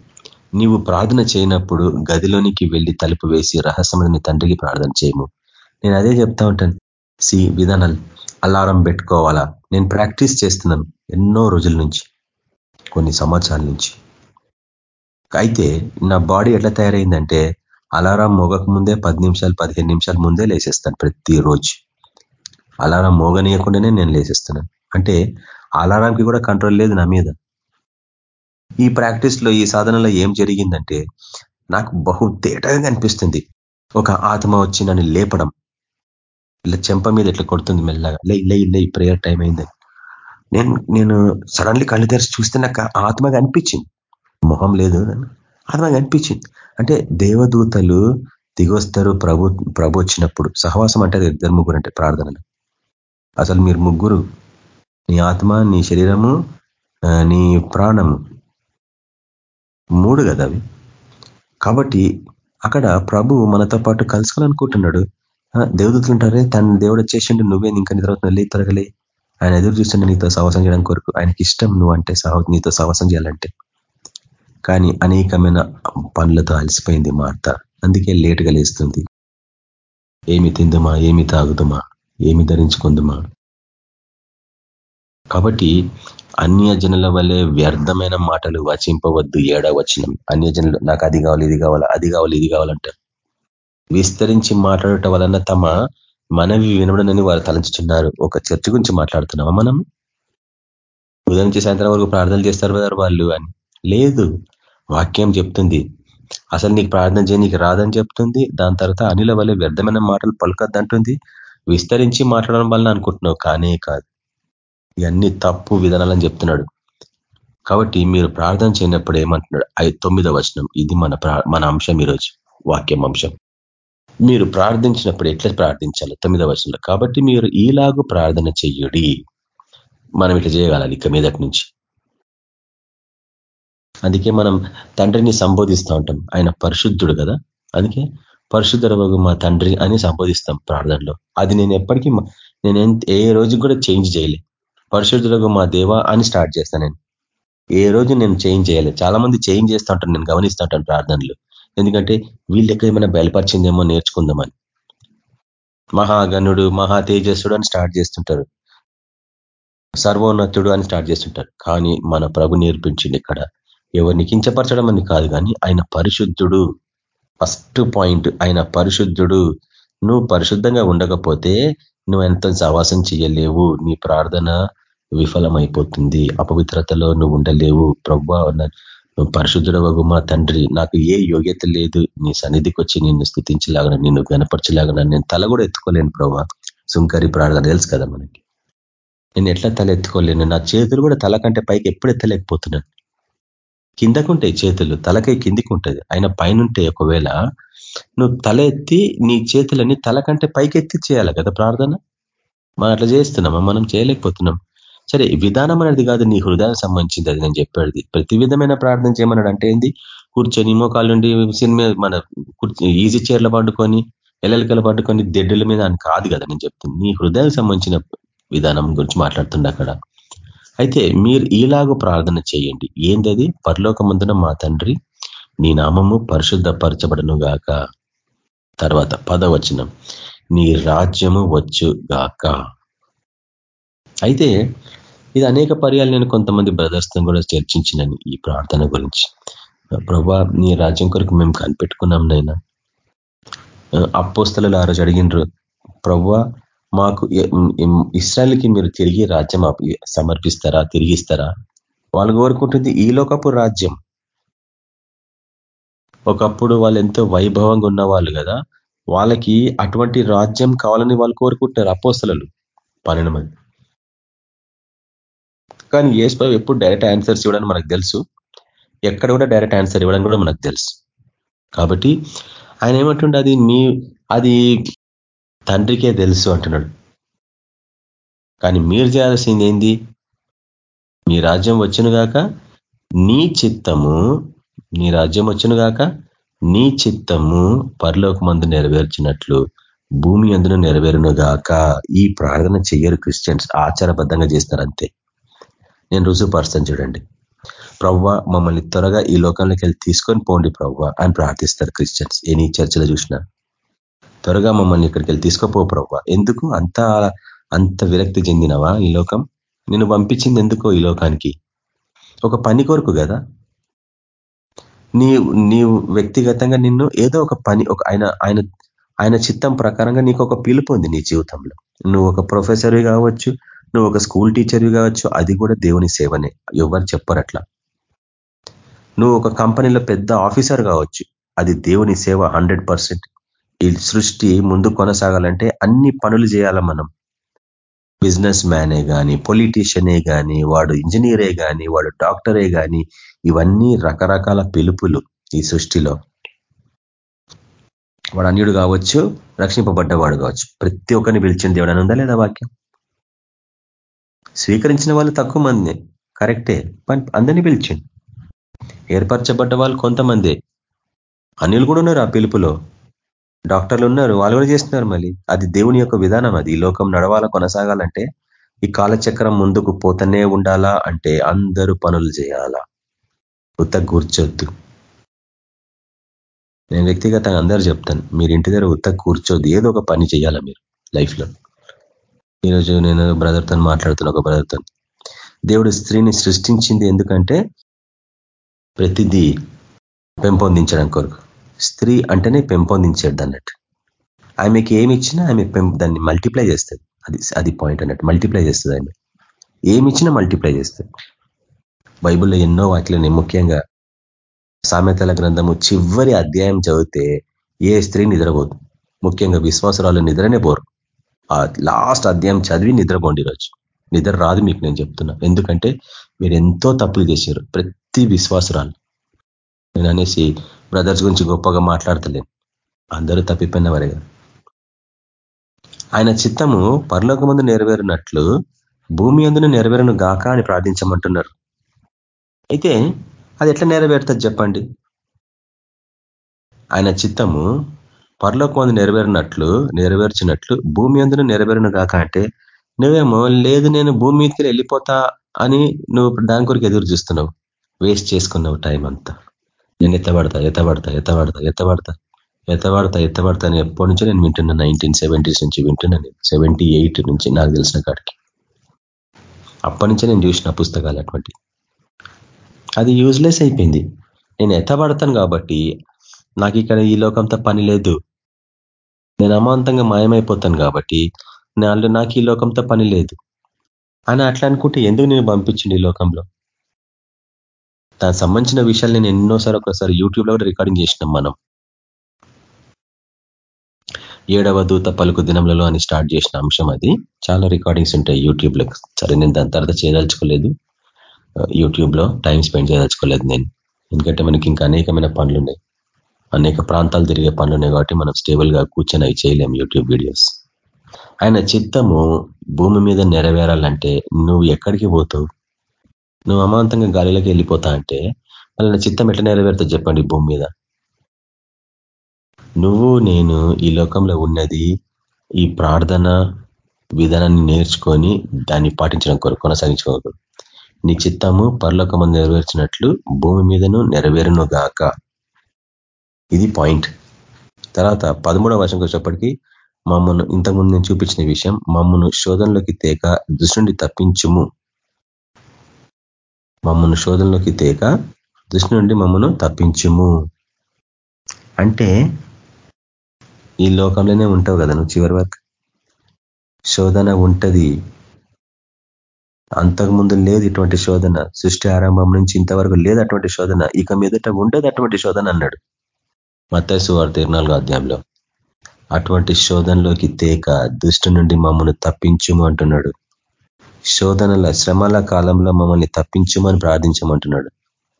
నీవు ప్రార్థన చేయనప్పుడు గదిలోనికి వెళ్ళి తలుపు వేసి రహస్యమైన తండ్రికి ప్రార్థన చేయము. నేను అదే చెప్తా ఉంటాను. సి విధానాలు అలారం పెట్టుకోవాలా? నేను ప్రాక్టీస్ చేస్తున్నాను ఎన్నో రోజుల నుంచి కొన్ని సంవత్సరాల నుంచి. అయితే నా బాడీ ఎట్లా తయారైందంటే అలారం మోగక ముందే పది నిమిషాలు పదిహేను నిమిషాల ముందే లేసేస్తాను ప్రతిరోజు. అలారం మోగనీయకుండానే నేను లేసేస్తున్నాను. అంటే అలారంకి కూడా కంట్రోల్ లేదు నా మీద. ఈ ప్రాక్టీస్లో ఈ సాధనలో ఏం జరిగిందంటే నాకు బహు తేటగా కనిపిస్తుంది. ఒక ఆత్మ వచ్చి నన్ను లేపడం ఇలా చెంప మీద ఇట్లా కొడుతుంది మెల్లగా. లే లే లే ప్రేయర్ టైం అయింది. నేను నేను సడన్లీ కళ్ళు తెరిచి చూస్తే నాకు ఆత్మ కనిపించింది. మొహం లేదు. ఆత్మ కనిపించింది. అంటే దేవదూతలు దిగొస్తారు ప్రభు ప్రభు వచ్చినప్పుడు. సహవాసం అంటే ఇద్దరు ముగ్గురు అంటే ప్రార్థనలు. అసలు మీరు ముగ్గురు నీ ఆత్మ నీ శరీరము నీ ప్రాణము మూడు కదా అవి? కాబట్టి అక్కడ ప్రభు మనతో పాటు కలుసుకోవాలనుకుంటున్నాడు. దేవదూతలు ఉంటారే తన దేవుడు వచ్చేసిండు నువ్వే ఇంకా నిద్ర లే త్వరగలే ఆయన ఎదురు చూస్తుండే నీతో సాహసం చేయడం కొరకు. ఆయనకి ఇష్టం నువ్వు అంటే నీతో సాహసం చేయాలంటే. కానీ అనేకమైన పనులతో అలసిపోయింది మా అందుకే లేటుగా లేస్తుంది. ఏమి తిందుమా? ఏమి తాగుదుమా? ఏమి ధరించుకుందుమా? కాబట్టి అన్య జనుల వల్లే వ్యర్థమైన మాటలు వచింపవద్దు ఏడా వచ్చినం అన్యజనులు నాకు అది కావాలి ఇది కావాలా అది కావాలి ఇది కావాలంటారు విస్తరించి మాట్లాడటం వలన తమ మనవి వినబడనని వారు తలంచుతున్నారు ఒక చర్చ గురించి మాట్లాడుతున్నామా మనం? ఉదయం నుంచి సాయంత్రం వరకు ప్రార్థనలు చేస్తారు కదా వాళ్ళు అని. లేదు వాక్యం చెప్తుంది. అసలు నీకు ప్రార్థన చేయనీకి రాదని చెప్తుంది. దాని తర్వాత అనిల వల్ల వ్యర్థమైన మాటలు పలుకద్దంటుంది విస్తరించి మాట్లాడడం వలన అనుకుంటున్నావు కానే కాదు. ఇవన్నీ తప్పు విధానాలని చెప్తున్నాడు. కాబట్టి మీరు ప్రార్థన చేయనప్పుడు ఏమంటున్నాడు? తొమ్మిదవ వచనం. ఇది మన మన అంశం ఈరోజు. వాక్యం అంశం. మీరు ప్రార్థించినప్పుడు ఎట్లా ప్రార్థించాలి? తొమ్మిదవ వచనంలో. కాబట్టి మీరు ఈలాగు ప్రార్థన చెయ్యుడి మనం ఇట్లా చేయగలాలి ఇక మీదటి నుంచి. అందుకే మనం తండ్రిని సంబోధిస్తూ ఉంటాం. ఆయన పరిశుద్ధుడు కదా. అందుకే పరిశుద్ధ మా తండ్రి అని సంబోధిస్తాం ప్రార్థనలో. అది నేను ఎప్పటికీ నేను ఏ రోజు కూడా చేంజ్ చేయలే. పరిశుద్ధులకు మా దేవ అని స్టార్ట్ చేస్తాను నేను. ఏ రోజు నేను చేంజ్ చేయాలి. చాలా మంది చేంజ్ చేస్తూ ఉంటాను నేను గమనిస్తూ ఉంటాను ప్రార్థనలు. ఎందుకంటే వీళ్ళకి ఏమైనా బయలుపరిచిందేమో నేర్చుకుందామని. మహాగణుడు మహా తేజస్సుడు అని స్టార్ట్ చేస్తుంటారు. సర్వోన్నతుడు అని స్టార్ట్ చేస్తుంటారు. కానీ మన ప్రభు నేర్పించింది ఇక్కడ. ఎవరిని కించపరచడం అని కాదు కానీ ఆయన పరిశుద్ధుడు. ఫస్ట్ పాయింట్ ఆయన పరిశుద్ధుడు. నువ్వు పరిశుద్ధంగా ఉండకపోతే నువ్వు ఎంత సవాసం చేయలేవు నీ ప్రార్థన విఫలమైపోతుంది. అపవిత్రతలో నువ్వు ఉండలేవు. ప్రవ్వా నువ్వు పరిశుద్ధుడవగు మా తండ్రి. నాకు ఏ యోగ్యత లేదు. నీ సన్నిధికి వచ్చి నిన్ను స్థుతించలాగన నిన్ను గనపరచలాగన నేను తల కూడా ఎత్తుకోలేను ప్రభావ సుంకరి ప్రార్థన తెలుసు కదా మనకి. నేను ఎట్లా తల ఎత్తుకోలేను? నా చేతులు కూడా తల కంటే పైకి ఎప్పుడు ఎత్తలేకపోతున్నాను. కిందకుంటాయి చేతులు తలకై కిందికి ఉంటుంది ఆయన పైనుంటే ఒకవేళ నువ్వు తల ఎత్తి నీ చేతులని తల కంటే పైకెత్తి చేయాలి కదా ప్రార్థన? మనం అట్లా చేస్తున్నామా? మనం చేయలేకపోతున్నాం. సరే విధానం అనేది కాదు నీ హృదయానికి సంబంధించింది అది నేను చెప్పేది. ప్రతి విధమైన ప్రార్థన చేయమన్నాడు అంటే ఏంది? కూర్చొని మోకాళ్ళుండి సినిమా మన ఈజీ చీరలు పట్టుకొని ఎల్లెలకలు పట్టుకొని దెడ్డుల మీద అని కాదు కదా నేను చెప్తుంది. నీ హృదయానికి సంబంధించిన విధానం గురించి మాట్లాడుతుండ అక్కడ. అయితే మీరు ఈలాగూ ప్రార్థన చేయండి. ఏందది పరలోకమందున మా తండ్రి నీ నామము పరిశుద్ధపరచబడను గాక. తర్వాత పదవచనం. నీ రాజ్యము వచ్చు గాక అయితే ఇది అనేక పర్యాలు నేను కొంతమంది బ్రదర్స్తో కూడా చర్చించినాను ఈ ప్రార్థన గురించి. ప్రభా నీ రాజ్యం కొరకు మేము కనిపెట్టుకున్నాం నైనా అప్పోస్తలు ఆ రోజు అడిగినరు ప్రవ్వా మాకు ఇస్రాయల్కి మీరు తిరిగి రాజ్యం సమర్పిస్తారా తిరిగిస్తారా వాళ్ళు కోరుకుంటుంది ఈ లోకపు రాజ్యం. ఒకప్పుడు వాళ్ళు ఎంతో వైభవంగా ఉన్నవాళ్ళు కదా వాళ్ళకి అటువంటి రాజ్యం కావాలని వాళ్ళు కోరుకుంటున్నారు అపోస్తలలు పన్నెండు మంది. కానీ ఏసు ఎప్పుడు డైరెక్ట్ ఆన్సర్స్ ఇవ్వడానికి మనకు తెలుసు. ఎక్కడ కూడా డైరెక్ట్ ఆన్సర్ ఇవ్వడం కూడా మనకు తెలుసు. కాబట్టి ఆయన ఏమంటుండే అది మీ అది తండ్రికే తెలుసు అంటున్నాడు. కానీ మీరు చేయాల్సింది ఏంది? మీ రాజ్యం వచ్చునుగాక నీ చిత్తము నీ రాజ్యం వచ్చునుగాక నీ చిత్తము పరలోక మందు నెరవేర్చినట్లు భూమి అందును నెరవేరును గాక. ఈ ప్రార్థన చెయ్యరు క్రిస్టియన్స్. ఆచారబద్ధంగా చేస్తారంతే నేను రుజువుపరుస్తాను చూడండి. ప్రవ్వ మమ్మల్ని త్వరగా ఈ లోకంలోకి వెళ్ళి తీసుకొని పోండి ప్రవ్వ అని ప్రార్థిస్తారు క్రిస్టియన్స్. ఎనీ చర్చలో చూసినా. త్వరగా మమ్మల్ని ఇక్కడికి వెళ్ళి తీసుకోపో ప్రవ్వ. ఎందుకు? అంత అంత విరక్తి చెందినవా ఈ లోకం? నేను పంపించింది ఎందుకో ఈ లోకానికి? ఒక పని కొరకు కదా? నీ నీవు వ్యక్తిగతంగా నిన్ను ఏదో ఒక పని ఒక ఆయన ఆయన ఆయన చిత్తం ప్రకారంగా నీకు ఒక పిలుపు ఉంది నీ జీవితంలో. నువ్వు ఒక ప్రొఫెసర్వి కావచ్చు నువ్వు ఒక స్కూల్ టీచర్వి కావచ్చు అది కూడా దేవుని సేవనే. ఎవరు చెప్పరు అట్లా. నువ్వు ఒక కంపెనీలో పెద్ద ఆఫీసర్ కావచ్చు అది దేవుని సేవ హండ్రెడ్ ఈ సృష్టి ముందు కొనసాగాలంటే అన్ని పనులు చేయాల మనం. బిజినెస్ మ్యానే కానీ పొలిటీషియనే కానీ వాడు ఇంజనీరే కానీ వాడు డాక్టరే కానీ ఇవన్నీ రకరకాల పిలుపులు ఈ సృష్టిలో. వాడు అన్యుడు కావచ్చు రక్షింపబడ్డవాడు కావచ్చు. ప్రతి ఒక్కరిని పిలిచిన దేవుడు ఉందా లేదా వాక్యం? స్వీకరించిన వాళ్ళు తక్కువ మంది. కరెక్టే. అందరినీ పిలిచిండు. ఏర్పరచబడ్డ వాళ్ళు కొంతమంది. అన్యులు కూడా ఉన్నారు ఆ పిలుపులో. డాక్టర్లు ఉన్నారు. వాళ్ళు కూడా చేస్తున్నారు మళ్ళీ. అది దేవుని యొక్క విధానం అది. ఈ లోకం నడవాల కొనసాగాలంటే ఈ కాలచక్రం ముందుకు పోతనే ఉండాలా అంటే అందరూ పనులు చేయాలా? ఉత్త కూర్చొద్దు. నేను వ్యక్తిగతంగా అందరూ చెప్తాను. మీరు ఇంటి దగ్గర ఉత్త కూర్చోద్దు. ఏదో ఒక పని చేయాలా మీరు లైఫ్లో? ఈరోజు నేను బ్రదర్తో మాట్లాడుతున్నా ఒక బ్రదర్తో దేవుడు స్త్రీని సృష్టించింది ఎందుకంటే ప్రతిదీ పెంపొందించడం కొరకు. స్త్రీ అంటేనే పెంపొందించేది అన్నట్టు. ఆమెకి ఏమి ఇచ్చినా ఆమె దాన్ని మల్టిప్లై చేస్తుంది. అది అది పాయింట్ అన్నట్టు. మల్టిప్లై చేస్తుంది ఆమె. ఏమి ఇచ్చినా మల్టిప్లై చేస్తుంది. బైబుల్లో ఎన్నో వాటిని ముఖ్యంగా సామెతల గ్రంథము చివరి అధ్యాయం చదివితే ఏ స్త్రీ నిద్రపోదు. ముఖ్యంగా విశ్వాసరాలు నిద్రనే పోరు. ఆ లాస్ట్ అధ్యాయం చదివి నిద్రపోండి ఈరోజు. నిద్ర రాదు మీకు నేను చెప్తున్నా. ఎందుకంటే మీరు ఎంతో తప్పులు చేశారు. ప్రతి విశ్వాసరాలు. నేను అనేసి బ్రదర్స్ గురించి గొప్పగా మాట్లాడతలేను. అందరూ తప్పిపోయిన వారే ఆయన చిత్తము పరలోక ముందు నెరవేరినట్లు భూమి అందును నెరవేరును గాక అని ప్రార్థించమంటున్నారు. అయితే అది ఎట్లా నెరవేరుతుంది చెప్పండి? ఆయన చిత్తము పరలోక నెరవేరినట్లు నెరవేర్చినట్లు భూమి అందును నెరవేరును గాక అంటే నువ్వేమో లేదు నేను భూమి మీదకి వెళ్ళిపోతా అని నువ్వు దాని కొరకు ఎదురు చూస్తున్నావు. వేస్ట్ చేసుకున్నావు టైం అంతా. నేను ఎత్తబడతా ఎత్తబడతా ఎత్తబడతా ఎత్తబడతా ఎత్తబడతా ఎత్తబడతా అని ఎప్పటి నుంచో నేను వింటున్నా. నైన్టీన్ సెవెంటీస్ నుంచి వింటున్నాను సెవెంటీ ఎయిట్ నుంచి నాకు తెలిసిన కాడికి. అప్పటి నుంచే నేను చూసిన పుస్తకాలు అటువంటి. అది యూజ్లెస్ అయిపోయింది. నేను ఎత్తబడతాను కాబట్టి నాకు ఇక్కడ ఈ లోకంతో పని లేదు. నేను అమాంతంగా మాయమైపోతాను కాబట్టి నాకు ఈ లోకంతో పని లేదు. అని అట్లా అనుకుంటే ఎందుకు నేను పంపించింది ఈ లోకంలో? దానికి సంబంధించిన విషయాలు నేను ఎన్నోసారి ఒకసారి యూట్యూబ్లో కూడా రికార్డింగ్ చేసినాం మనం. ఏడవ దూత పలుకు దినములలో అని స్టార్ట్ చేసిన అంశం అది. చాలా రికార్డింగ్స్ ఉంటాయి యూట్యూబ్లో. సరే నేను దాని తర్వాత చేయదలుచుకోలేదు. యూట్యూబ్లో టైం స్పెండ్ చేయదలుచుకోలేదు నేను. ఎందుకంటే మనకి ఇంకా అనేకమైన పనులు ఉన్నాయి అనేక ప్రాంతాలు తిరిగే పనులు ఉన్నాయి కాబట్టి మనం స్టేబుల్గా కూర్చొని అవి చేయలేం యూట్యూబ్ వీడియోస్ ఆయన చిత్తము భూమి మీద నెరవేరాలంటే నువ్వు ఎక్కడికి పోతావు? నువ్వు అమాంతంగా గాలిలోకి వెళ్ళిపోతా అంటే వాళ్ళ చిత్తం ఎట్లా నెరవేరుతా చెప్పండి భూమి మీద. నువ్వు నేను ఈ లోకంలో ఉన్నది ఈ ప్రార్థన విధానాన్ని నేర్చుకొని దాన్ని పాటించడం కొరకు కొనసాగించుకోకూడదు నీ చిత్తము పరలోకము నెరవేర్చినట్లు భూమి మీదను నెరవేరును గాక ఇది పాయింట్. తర్వాత పదమూడవ వర్షంకి వచ్చేప్పటికీ మమ్మను ఇంతకుముందు నేను చూపించిన విషయం మమ్మను శోధనలోకి తేక దృష్టి తప్పించుము. మమ్మను శోధనలోకి తేక దృష్టి నుండి మమ్మను తప్పించుము. అంటే ఈ లోకంలోనే ఉంటావు కదా నువ్వు చివరి వరకు. శోధన ఉంటుంది. అంతకుముందు లేదు ఇటువంటి శోధన. సృష్టి ఆరంభం నుంచి ఇంతవరకు లేదు అటువంటి శోధన. ఇక మీదట ఉండదు అటువంటి శోధన అన్నాడు. మత్స్సు వారి తిరునాలుగో అధ్యాయంలో. అటువంటి శోధనలోకి తేక దృష్టి నుండి మమ్మల్ని తప్పించుము అంటున్నాడు. శోధనల శ్రమల కాలంలో మమ్మల్ని తప్పించమని ప్రార్థించమంటున్నాడు.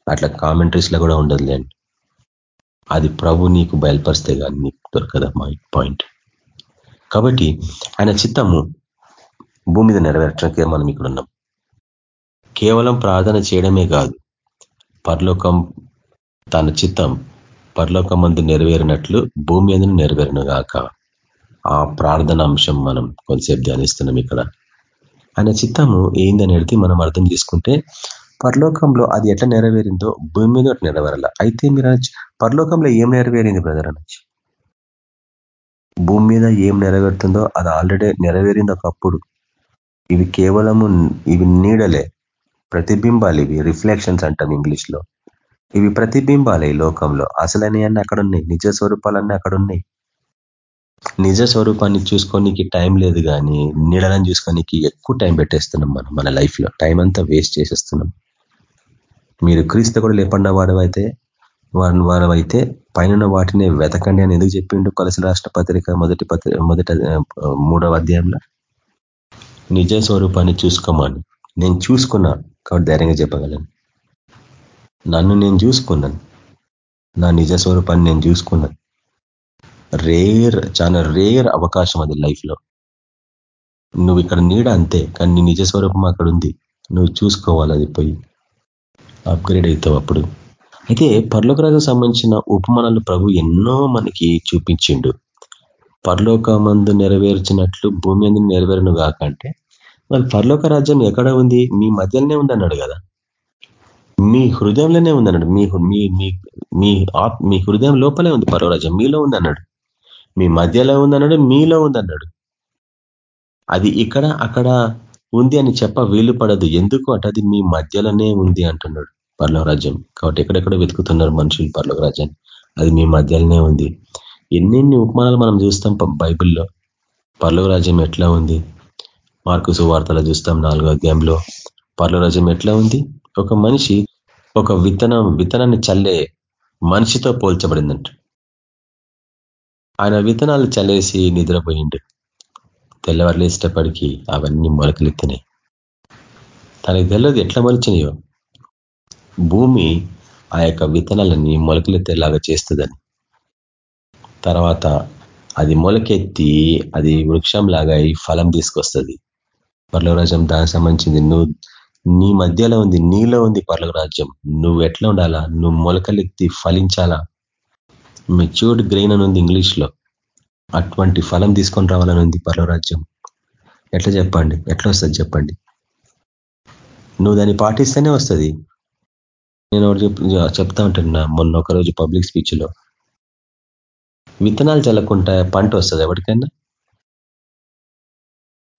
అట్లా కామెంటరీస్లో కూడా ఉండదులేండి. అది ప్రభు నీకు బయలుపరిస్తే కానీ నీకు దొరకదు మా పాయింట్. కాబట్టి ఆయన చిత్తము భూమి మీద నెరవేర్చడానికి మనం ఇక్కడ ఉన్నాం. కేవలం ప్రార్థన చేయడమే కాదు పరలోకం తన చిత్తం పరలోకం మందు నెరవేరినట్లు భూమి మీద నెరవేరును గాక ఆ ప్రార్థన అంశం మనం కొంతసేపు ధ్యానిస్తున్నాం ఇక్కడ. ఆయన చిత్తము ఏందని అడిగితే మనం అర్థం చేసుకుంటే పరలోకంలో అది ఎట్లా నెరవేరిందో భూమి మీద నెరవేరాల. అయితే మీరు పరలోకంలో ఏం నెరవేరింది బ్రదర్ అనొచ్చు భూమి మీద ఏం నెరవేరుతుందో అది ఆల్రెడీ నెరవేరింది ఒకప్పుడు. ఇవి కేవలము ఇవి నీడలే. ప్రతిబింబాలు ఇవి. రిఫ్లెక్షన్స్ అంటాం ఇంగ్లీష్లో ఇవి ప్రతిబింబాలే ఈ లోకంలో. అసలైనవన్నీ అక్కడ ఉన్నాయి. నిజ స్వరూపాలన్నీ అక్కడ ఉన్నాయి. నిజ స్వరూపాన్ని చూసుకోనికి టైం లేదు కానీ నీడలను చూసుకోనికి ఎక్కువ టైం పెట్టేస్తున్నాం మనం మన లైఫ్లో. టైం అంతా వేస్ట్ చేసేస్తున్నాం. మీరు క్రీస్తు కూడా లేకుండా వాడు అయితే వారిని వారు అయితే పైన వాటిని వెతకండి అని ఎందుకు చెప్పిండు కలిసి రాష్ట్ర పత్రిక మొదటి పత్రిక మొదటి మూడవ అధ్యాయంలో? నిజ స్వరూపాన్ని చూసుకోమని. నేను చూసుకున్నా కాబట్టి ధైర్యంగా చెప్పగలను. నన్ను నేను చూసుకున్నాను. నా నిజ స్వరూపాన్ని నేను చూసుకున్నాను. రేర్ చాలా రేర్ అవకాశం అది లైఫ్లో. నువ్వు ఇక్కడ నీడ అంతే కానీ నీ నిజ స్వరూపం అక్కడ ఉంది. నువ్వు చూసుకోవాలి అది పోయి. అప్గ్రేడ్ అవుతావు అప్పుడు. అయితే పర్లోకరాజుకు సంబంధించిన ఉపమానాలు ప్రభు ఎన్నో మనకి చూపించిండు. పరలోకమందు నెరవేర్చినట్లు భూమి అందు నెరవేరును కాకంటే మరి పర్లోక రాజ్యం ఎక్కడ ఉంది? మీ మధ్యలోనే ఉంది అన్నాడు కదా. మీ హృదయంలోనే ఉంది అన్నాడు. మీ మీ మీ మీ హృదయం లోపలే ఉంది పర్వరాజ్యం మీలో ఉంది అన్నాడు. మీ మధ్యలో ఉందన్నాడు మీలో ఉందన్నాడు అది ఇక్కడ అక్కడ ఉంది అని చెప్ప వీలు పడదు. ఎందుకు? అంటే అది మీ మధ్యలోనే ఉంది అంటున్నాడు పర్లోకరాజ్యం కాబట్టి ఎక్కడెక్కడ వెతుకుతున్నారు మనుషులు పర్లోకరాజ్యాన్ని అది మీ మధ్యలోనే ఉంది. ఎన్నెన్ని ఉపమానాలు మనం చూస్తాం బైబిల్లో. పర్లోకరాజ్యం ఎట్లా ఉంది? మార్కు సువార్తలు చూస్తాం నాలుగో అధ్యాయంలో. పర్లోక రాజ్యం ఎట్లా ఉంది? ఒక మనిషి ఒక విత్తనం విత్తనాన్ని చల్లే మనిషితో పోల్చబడిందంట. ఆయన విత్తనాలు చల్లేసి నిద్రపోయిండు. తెల్లవారులేసేటప్పటికీ ఇష్టపడికి అవన్నీ మొలకలెత్తినాయి తనకి తెలియదు ఎట్లా మొలిచినాయో? భూమి ఆ యొక్క విత్తనాలని మొలకలెత్తేలాగా చేస్తుందని. తర్వాత అది మొలకెత్తి అది వృక్షంలాగా ఫలం తీసుకొస్తుంది. పర్లవ రాజ్యం దానికి సంబంధించింది నువ్వు నీ మధ్యలో ఉంది నీలో ఉంది పర్లక రాజ్యం. నువ్వు ఎట్లా ఉండాలా? నువ్వు మొలకలెత్తి ఫలించాలా? మెచ్యూర్డ్ గ్రెయిన్ అని ఉంది ఇంగ్లీష్లో. అటువంటి ఫలం తీసుకొని రావాలని ఉంది పర్లవరాజ్యం ఎట్లా చెప్పండి? ఎట్లా వస్తుంది చెప్పండి? నువ్వు దాన్ని పాటిస్తేనే వస్తుంది. నేను ఒకటి చెప్తా ఉంటున్నా మొన్న ఒకరోజు పబ్లిక్ స్పీచ్లో. విత్తనాలు చల్లకుండా పంట వస్తుంది ఎవరికైనా?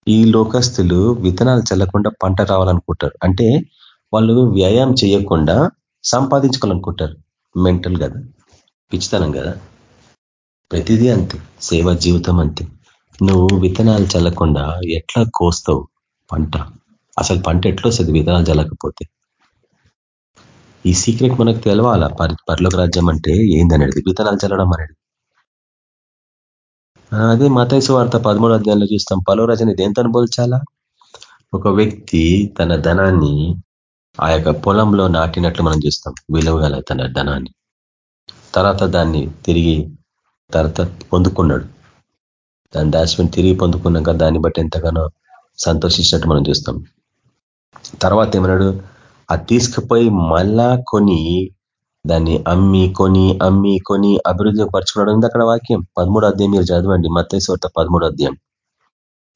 ఈ లోకస్తులు విత్తనాలు చల్లకుండా పంట రావాలనుకుంటారు. అంటే వాళ్ళు వ్యాయామం చేయకుండా సంపాదించుకోవాలనుకుంటారు. మెంటల్ కదా. పిచ్చితనం కదా. ప్రతిదీ అంతే. సేవ జీవితం అంతే. నువ్వు విత్తనాలు చల్లకుండా ఎట్లా కోస్తావు? పంట. అసలు పంట ఎట్లా వస్తుంది? విత్తనాలు చల్లకపోతే. ఈ సీక్రెట్ మనకు తెలవాలా? పర్లోక రాజ్యం అంటే ఏందనేది? విత్తనాలు చల్లడం అనేది. అదే మతైసు వార్త పదమూడు అధ్యాయంలో చూస్తాం. పలో రజని దేంతో పోల్చాలా? ఒక వ్యక్తి తన ధనాన్ని ఆ యొక్క పొలంలో నాటినట్లు మనం చూస్తాం. విలువగల తన ధనాన్ని. తర్వాత దాన్ని తిరిగి తర్వాత పొందుకున్నాడు. దాన్ని దాచిపెట్టి తిరిగి పొందుకున్నాక దాన్ని బట్టి ఎంతగానో సంతోషించినట్టు మనం చూస్తాం. తర్వాత ఏమన్నాడు? అది తీసుకుపోయి మళ్ళా కొని దాన్ని అమ్మి కొని అమ్మి కొని అభివృద్ధి పరచుకున్నాడు. ఉంది అక్కడ వాక్యం పదమూడు అధ్యాయం మీరు చదవండి. మత్తేశ్వర్త పదమూడు అధ్యాయం.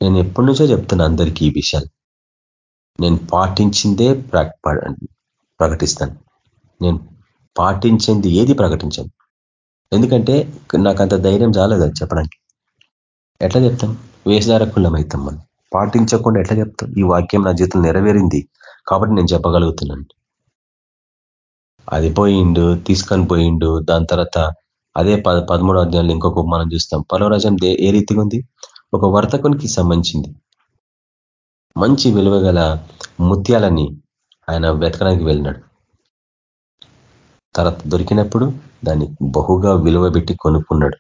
నేను ఎప్పటి నుంచో చెప్తున్నా అందరికీ ఈ విషయాలు. నేను పాటించిందే ప్రకటిస్తాను. నేను పాటించింది ఏది ప్రకటించాను? ఎందుకంటే నాకు అంత ధైర్యం చాలేదు అది చెప్పడానికి. ఎట్లా చెప్తాం? వేషధారకులం అవుతాం మనం. పాటించకుండా ఎట్లా చెప్తాం? ఈ వాక్యం నా జీవితం నెరవేరింది కాబట్టి నేను చెప్పగలుగుతున్నాను. అది పోయిండు తీసుకొని పోయిండు దాని తర్వాత అదే పద పదమూడో అధ్యాయంలో ఇంకొక మనం చూస్తాం. పర్వరాజం ఏ రీతిగా ఉంది? ఒక వర్తకునికి సంబంధించింది. మంచి విలువ ముత్యాలని ఆయన వెతకడానికి వెళ్ళినాడు. తర్వాత దొరికినప్పుడు దాన్ని బహుగా విలువ పెట్టి కొనుక్కున్నాడు.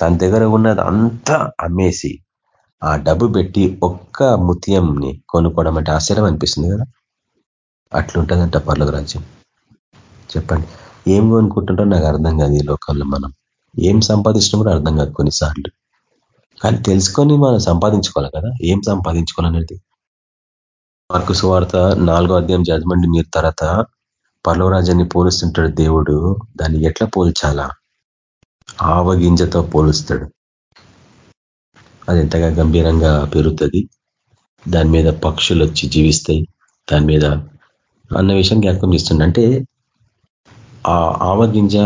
తన దగ్గర ఉన్నది అంతా అమ్మేసి ఆ డబ్బు పెట్టి ఒక్క ముత్యంని కొనుక్కోవడం అంటే ఆశ్చర్యం అనిపిస్తుంది కదా? అట్లుంటుందంట పర్లకు రాజ్యం. చెప్పండి. ఏం కొనుక్కుంటుంటో నాకు అర్థం కాదు ఈ లోకంలో మనం. ఏం సంపాదించడం కూడా అర్థం కాదు కొన్నిసార్లు. కానీ తెలుసుకొని మనం సంపాదించుకోవాలి కదా. ఏం సంపాదించుకోవాలనేది మార్కు సువార్త నాలుగో అధ్యాయం జడ్జ్మెంట్ మీరు తర్వాత పర్లవరాజాన్ని పోలుస్తుంటాడు దేవుడు. దాన్ని ఎట్లా పోల్చాలా? ఆవగింజతో పోలుస్తాడు. అది ఎంతగా గంభీరంగా పెరుగుతుంది. దాని మీద పక్షులు వచ్చి జీవిస్తాయి. దాని మీద అన్న విషయం జ్ఞాపకం చేస్తుంది అంటే ఆ ఆవగింజ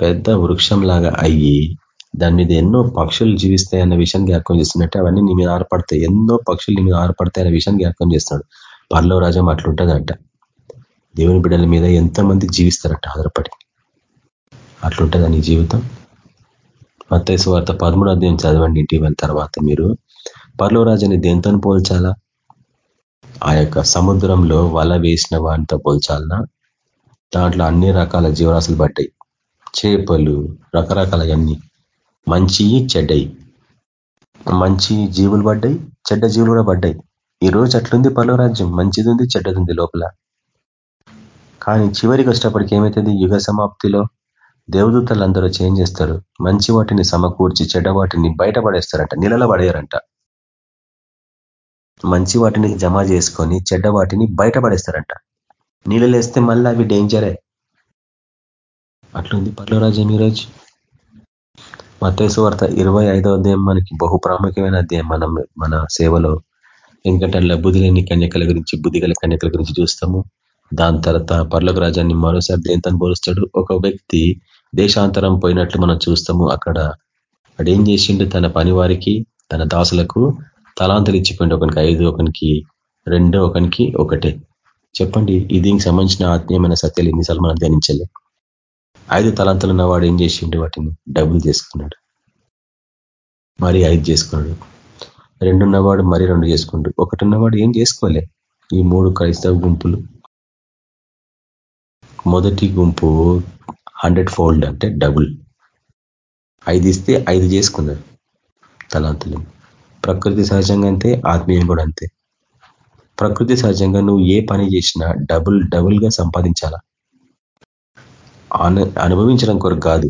పెద్ద వృక్షం లాగా అయ్యి దాని మీద ఎన్నో పక్షులు జీవిస్తాయి అన్న విషయం జ్ఞాపకం చేస్తున్నట్టే అవన్నీ నీ మీద ఆరపడతాయి ఎన్నో పక్షులు నీ మీద ఆరపడతాయి అనే విషయం జ్ఞాపకం చేస్తున్నాడు. పర్లో రాజం అట్లుంటుందంట దేవుని బిడ్డల మీద ఎంతమంది జీవిస్తారట ఆధారపడి. అట్లుంటుందా నీ జీవితం? మత్తైసు వార్త పదమూడు అధ్యాయం చదవండి. ఇంటి తర్వాత మీరు పర్లో రాజాని దేంతో పోల్చాలా? ఆ యొక్క సముద్రంలో వల వేసిన వాటితో పోల్చాలన్నా దాంట్లో అన్ని రకాల జీవరాశులు పడ్డాయి. చేపలు రకరకాలవన్నీ మంచి చెడ్డయి. మంచి జీవులు పడ్డాయి చెడ్డ జీవులు కూడా పడ్డాయి. ఈ రోజు అట్లుంది పర్లో రాజ్యం మంచిది ఉంది చెడ్డది ఉంది లోపల. కానీ చివరికి వచ్చేటప్పటికి ఏమవుతుంది యుగ సమాప్తిలో దేవదూతలు అందరూ చేంజ్ చేస్తారు. మంచి వాటిని సమకూర్చి చెడ్డ వాటిని బయటపడేస్తారంట నీళ్ళలో పడేయారంట. మంచి వాటిని జమ చేసుకొని చెడ్డ వాటిని బయటపడేస్తారంట. నీళ్ళు వేస్తే మళ్ళీ అవి డేంజరే అట్లుంది పర్లరాజ్యం ఈరోజు? మతేసు వార్త ఇరవై ఐదో అధ్యాయం మనకి బహు ప్రాముఖ్యమైన అధ్యాయం. మనం మన సేవలో ఎందుకంటే అందులో బుద్ధి లేని కన్యకల గురించి బుద్ధి గల కన్యకల గురించి చూస్తాము. దాని తర్వాత పర్లోక రాజాన్ని మరోసారి దేంతో పోలుస్తాడు? ఒక వ్యక్తి దేశాంతరం పోయినట్లు మనం చూస్తాము. అక్కడ ఏం చేసిండు? తన పని వారికి తన దాసులకు తలాంతలు ఇచ్చిపోయింది ఒకనికి ఐదు ఒకనికి రెండు ఒకనికి ఒకటే. చెప్పండి ఈ దీనికి సంబంధించిన ఆత్మీయమైన సత్యాలు ఎన్నిసార్లు మనం ధ్యానించలే? ఐదు తలాంతలు ఉన్నవాడు ఏం చేసిండు? వాటిని డబ్బులు చేసుకున్నాడు. మరి ఐదు చేసుకున్నాడు. రెండున్నవాడు మరి రెండు చేసుకుంటు ఒకటి ఉన్నవాడు ఏం చేసుకోలే? ఈ మూడు క్రైస్తవ గుంపులు. మొదటి గుంపు హండ్రెడ్ ఫోల్డ్ అంటే డబుల్. ఐదు ఇస్తే ఐదు చేసుకున్నారు తలాంతులు ప్రకృతి సహజంగా అంతే ఆత్మీయం కూడా అంతే. ప్రకృతి సహజంగా నువ్వు ఏ పని చేసినా డబుల్ డబుల్గా సంపాదించాలా? అనుభవించడం కొరకు కాదు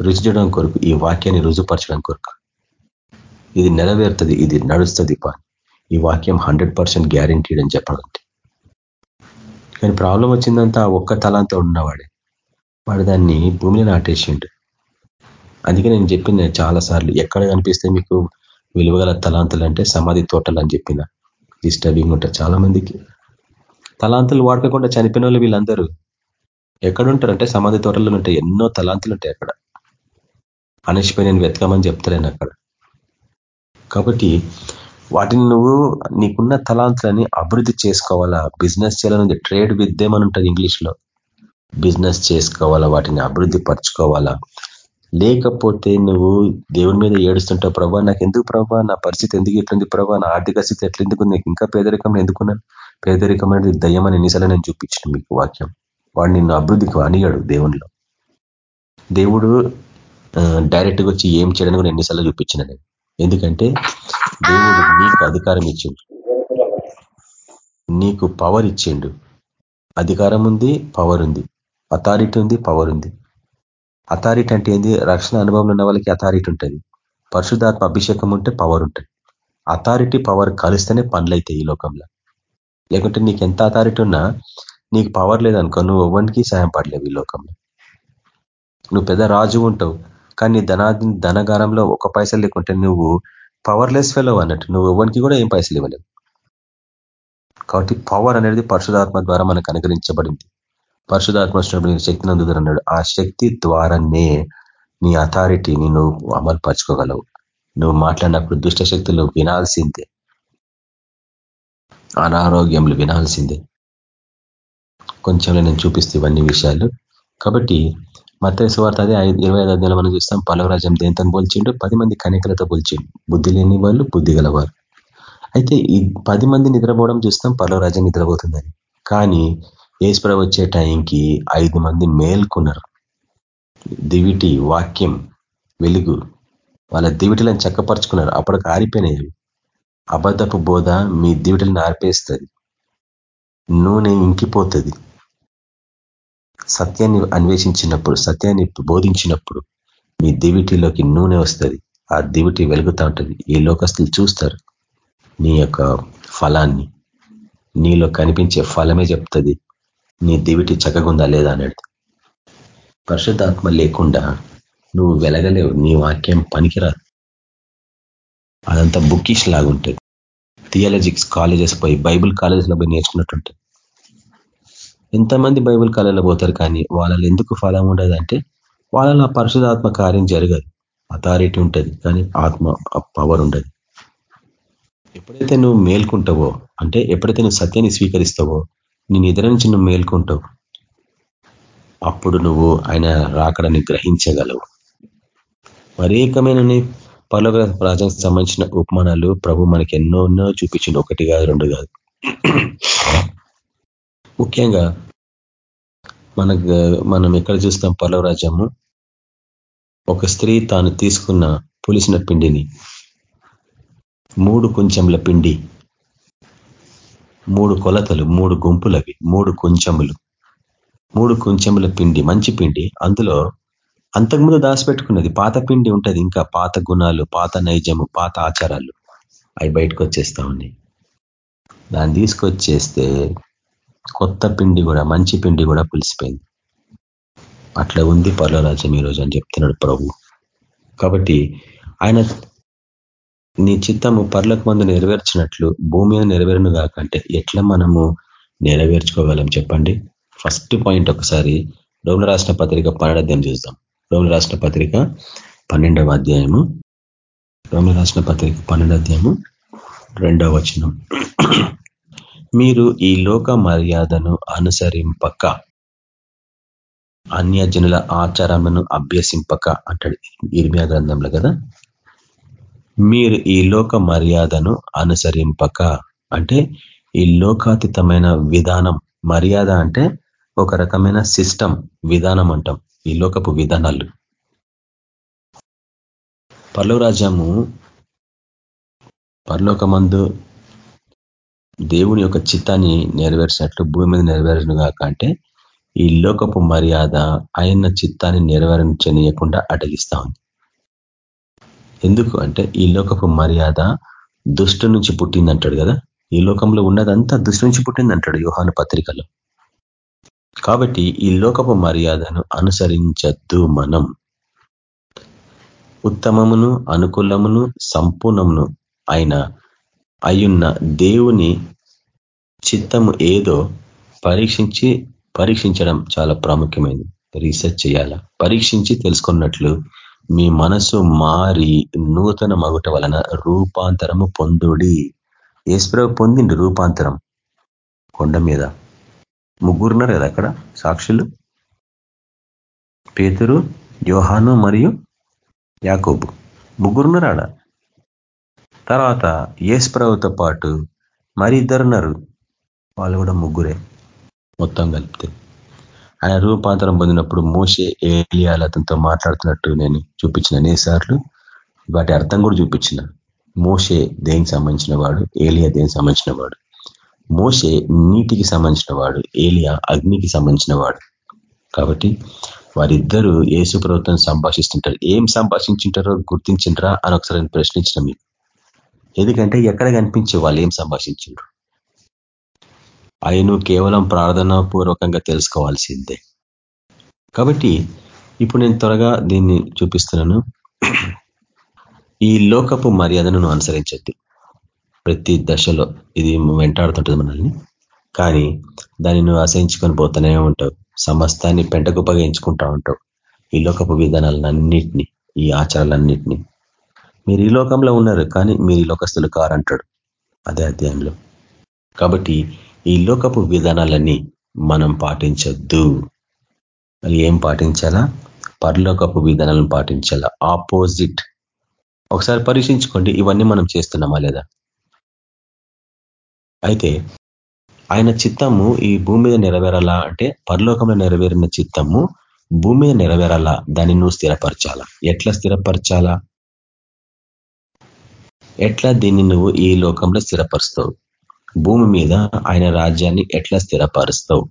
రుచి చేయడం కొరకు ఈ వాక్యాన్ని రుజుపరచడం కొరకు. ఇది నెరవేరుతుంది ఇది నడుస్తుంది పని. ఈ వాక్యం హండ్రెడ్ పర్సెంట్ గ్యారంటీడ్ అని చెప్పాలంటే కానీ ప్రాబ్లం వచ్చిందంతా ఒక్క తలాంతో ఉన్నవాడే. వాడు దాన్ని భూమిని నాటేసిండు. అందుకే నేను చెప్పిన చాలా సార్లు ఎక్కడ కనిపిస్తే మీకు విలువగల తలాంతులు అంటే సమాధి తోటలు అని చెప్పిన డిస్టర్బింగ్ ఉంటారు చాలా మందికి తలాంతులు వాడకకుండా చనిపోయిన వాళ్ళు వీళ్ళందరూ ఎక్కడుంటారంటే సమాధి తోటల్లో ఉంటాయి. ఎన్నో తలాంతులు ఉంటాయి అక్కడ. నేను వెతకమని చెప్తలేను అక్కడ. కాబట్టి వాటిని నువ్వు నీకున్న తలాంతులని అభివృద్ధి చేసుకోవాలా? బిజినెస్ చేయాలని ట్రేడ్ విత్ ఉంటుంది ఇంగ్లీష్లో బిజినెస్ చేసుకోవాలా? వాటిని అభివృద్ధి పరచుకోవాలా? లేకపోతే నువ్వు దేవుని మీద ఏడుస్తుంటావు. ప్రభా నాకు ఎందుకు ప్రభా? నా పరిస్థితి ఎందుకు ఎట్లుంది ప్రభా? నా ఆర్థిక స్థితి ఎట్లెందుకు? నీకు ఇంకా పేదరికం ఎందుకున్నాను పేదరికం అనేది దయ్యం అని ఎన్నిసార్లు నేను చూపించిన మీకు వాక్యం. వాడు నిన్ను అభివృద్ధికి అనిగాడు దేవునిలో. దేవుడు డైరెక్ట్గా వచ్చి ఏం చేయడానికి కూడా ఎన్నిసార్లు చూపించిన నేను. ఎందుకంటే దేవుడు నీకు అధికారం ఇచ్చిండు. నీకు పవర్ ఇచ్చిండు. అధికారం ఉంది పవర్ ఉంది. అథారిటీ ఉంది పవర్ ఉంది. అథారిటీ అంటే ఏంది? రక్షణ అనుభవం ఉన్న వాళ్ళకి అథారిటీ ఉంటుంది. పరిశుధాత్మ అభిషేకం ఉంటే పవర్ ఉంటుంది. అథారిటీ పవర్ కలిస్తేనే పనులైతాయి ఈ లోకంలో. లేకుంటే నీకు ఎంత అథారిటీ ఉన్నా నీకు పవర్ లేదనుకో నువ్వు ఎవరికి సాయం పడలేవు ఈ లోకంలో. నువ్వు పెద్ద రాజు ఉంటావు. కానీ ధనా ధనగారంలో ఒక పైసలు లేకుంటే నువ్వు పవర్లెస్ ఫెలో అన్నట్టు నువ్వు ఎవరికి కూడా ఏం పైసలు ఇవ్వలేవు. కాబట్టి పవర్ అనేది పరిశుధాత్మ ద్వారా మనకు అనుగ్రహించబడింది. పరిశుధాత్మ శక్తిని అన్నాడు ఆ శక్తి ద్వారానే నీ అథారిటీని నువ్వు అమలు పరచుకోగలవు నువ్వు మాట్లాడినప్పుడు దుష్ట శక్తులు వినాల్సిందే. అనారోగ్యములు వినాల్సిందే. కొంచెంలో నేను చూపిస్తే ఇవన్నీ విషయాలు. కాబట్టి మత సువార్త అదే ఇరవై ఐదు అధ్యాయులు మనం చూస్తాం. పలవరాజం దేంతో పోల్చిండు పది మంది కనికలతో పోల్చిండు బుద్ధి లేని వాళ్ళు బుద్ధి గలవారు. అయితే ఈ పది మంది నిద్రపోవడం చూస్తాం పలవరాజం నిద్రపోతుందని. కానీ ఏసుప్ర వచ్చే టైంకి ఐదు మంది మేల్కొన్నారు. దివిటి వాక్యం వెలుగు. వాళ్ళ దివిటిలను చక్కపరుచుకున్నారు. అప్పటికి ఆరిపోయినాయి. అబద్ధపు బోధ మీ దివిటిని ఆర్పేస్తుంది నూనె ఇంకిపోతుంది. సత్యాన్ని అన్వేషించినప్పుడు సత్యాన్ని బోధించినప్పుడు మీ దివిటిలోకి నూనె వస్తుంది. ఆ దివిటి వెలుగుతూ ఉంటుంది. ఈ లోకస్తులు చూస్తారు నీ యొక్క ఫలాన్ని. నీలో కనిపించే ఫలమే చెప్తుంది. నీ దివిటి చక్కగుందా లేదా అనేది పరిశుద్ధాత్మ లేకుండా నువ్వు వెలగలేవు నీ వాక్యం పనికిరాదు. అదంతా బుక్కిష్ లాగుంటుంది థియాలజిక్స్ కాలేజెస్ పోయి బైబుల్ కాలేజెస్లో పోయి నేర్చుకున్నట్టుంటుంది ఎంతమంది బైబుల్ కాలేజీలో పోతారు కానీ వాళ్ళలో ఎందుకు ఫలం ఉండదంటే వాళ్ళలో పరిశుధాత్మ కార్యం జరగదు. అథారిటీ ఉంటుంది కానీ ఆత్మ పవర్ ఉండదు. ఎప్పుడైతే నువ్వు మేల్కుంటావో అంటే ఎప్పుడైతే నువ్వు సత్యాన్ని స్వీకరిస్తావో నీ నిద్ర నుంచి నువ్వు మేల్కొంటావు. అప్పుడు నువ్వు ఆయన రాకడని గ్రహించగలవు. మరేకమైన పర్లోక రాజ్యానికి సంబంధించిన ఉపమానాలు ప్రభు మనకి ఎన్నో ఎన్నో చూపించింది ఒకటి కాదు రెండు కాదు. ముఖ్యంగా మనకు మనం ఎక్కడ చూస్తాం పర్లవ రాజ్యము? ఒక స్త్రీ తాను తీసుకున్న పులిసిన పిండిని మూడు కొంచెంల పిండి మూడు కొలతలు మూడు గుంపులవి మూడు కుంచములు. మూడు కుంచెముల పిండి మంచి పిండి. అందులో అంతకుముందు దాచిపెట్టుకున్నది పాత పిండి ఉంటుంది. ఇంకా పాత గుణాలు పాత నైజము పాత ఆచారాలు అవి బయటకు వచ్చేస్తా ఉన్నాయి. దాన్ని తీసుకొచ్చేస్తే కొత్త పిండి కూడా మంచి పిండి కూడా పులిసిపోయింది. అట్లా ఉంది పర్లరాజ్యం ఈరోజు అని చెప్తున్నాడు ప్రభు. కాబట్టి ఆయన నీ చిత్తము పర్లకు మందు నెరవేర్చినట్లు భూమి మీద నెరవేరును కాకంటే ఎట్లా మనము నెరవేర్చుకోగలం చెప్పండి? ఫస్ట్ పాయింట్ ఒకసారి రోగుల రాష్ట్ర పత్రిక పన్నెండు చూద్దాం. రోమిల రాష్ట్ర పత్రిక పన్నెండవ అధ్యాయము. రోమిల రాష్ట్ర పత్రిక పన్నెండు అధ్యాయము రెండవ వచనం. మీరు ఈ లోక మర్యాదను అనుసరింపక అన్యజనుల ఆచారమును అభ్యసింపక అంటాడు. ఇర్మియా గ్రంథంలో కదా? మీరు ఈ లోక మర్యాదను అనుసరింపక. అంటే ఈ లోకాతీతమైన విధానం మర్యాద అంటే ఒక రకమైన సిస్టమ్ విధానం అంటాం. ఈ లోకపు విధానాలు. పర్లోరాజ్యము పరలోకమందు దేవుని యొక్క చిత్తాన్ని నెరవేర్చినట్లు భూమి మీద నెరవేరను కాక అంటే ఈ లోకపు మర్యాద ఆయన చిత్తాన్ని నెరవేరించనీయకుండా అటగిస్తా ఉంది. ఎందుకు అంటే ఈ లోకపు మర్యాద దుష్టు నుంచి పుట్టిందంటాడు కదా? ఈ లోకంలో ఉన్నదంతా దుష్టు నుంచి పుట్టిందంటాడు యోహాను పత్రికలో. కాబట్టి ఈ లోకపు మర్యాదను అనుసరించద్దు మనం. ఉత్తమమును అనుకూలమును సంపూర్ణమును అయిన అయ్యున్న దేవుని చిత్తము ఏదో పరీక్షించి పరీక్షించడం చాలా ప్రాముఖ్యమైనది. రీసెర్చ్ చేయాల? పరీక్షించి తెలుసుకున్నట్లు మీ మనసు మారి నూతన మగుట వలన రూపాంతరము పొందుడి. ఏసుప్రభు పొందిండు రూపాంతరం కొండ మీద. ముగ్గురున్నారు కదా అక్కడ సాక్షులు? పేతురు యోహాను మరియు యాకోబు. ముగ్గురున్నారు ఆడ. తర్వాత ఏసుప్రభుతో పాటు మరి ఇద్దరున్నారు. వాళ్ళు కూడా ముగ్గురే. మొత్తం కలిపితే. ఆయన రూపాంతరం పొందినప్పుడు మోసే ఏలియాలు అతనితో మాట్లాడుతున్నట్టు నేను చూపించిన అనేసార్లు వాటి అర్థం కూడా చూపించిన. మోసే దేనికి సంబంధించిన వాడు? ఏలియా దేనికి సంబంధించిన వాడు? మోసే నీటికి సంబంధించిన వాడు ఏలియా అగ్నికి సంబంధించిన వాడు. కాబట్టి వారిద్దరూ ఏసు ప్రభుత్వం సంభాషిస్తుంటారు. ఏం సంభాషించుంటారో గుర్తించింటారా అని ఒకసారి ప్రశ్నించిన మీకు. ఎందుకంటే ఎక్కడ కనిపించే వాళ్ళు ఏం సంభాషించారు ఆయన కేవలం ప్రార్థనా పూర్వకంగా తెలుసుకోవాల్సిందే. కాబట్టి ఇప్పుడు నేను త్వరగా దీన్ని చూపిస్తున్నాను. ఈ లోకపు మర్యాదను అనుసరించద్దు. ప్రతి దశలో ఇది వెంటాడుతుంటుంది మనల్ని. కానీ దాన్ని నువ్వు ఆశయించుకొని పోతూనే ఉంటావు. సమస్తాన్ని పెంటకుప్పగా ఎంచుకుంటా ఉంటావు. ఈ లోకపు విధానాలన్నింటినీ ఈ ఆచారాలన్నింటినీ. మీరు ఈ లోకంలో ఉన్నారు కానీ మీరు ఈ లోకస్తులు కారంటాడు అదే అధ్యాయంలో. కాబట్టి ఈ లోకపు విధానాలన్నీ మనం పాటించద్దు. మరి ఏం పాటించాలా? పరలోకపు విధానాలను పాటించాలా? ఆపోజిట్. ఒకసారి పరీక్షించుకోండి ఇవన్నీ మనం చేస్తున్నామా లేదా? అయితే ఆయన చిత్తము ఈ భూమి మీద నెరవేరాలా అంటే పరలోకంలో నెరవేరిన చిత్తము భూమి మీద నెరవేరాలా? దాన్ని నువ్వు స్థిరపరచాలా? ఎట్లా స్థిరపరచాలా? ఎట్లా దీన్ని నువ్వు ఈ లోకంలో స్థిరపరుస్తావు? భూమి మీద ఆయన రాజ్యాన్ని ఎట్లా స్థిరపరుస్తావు?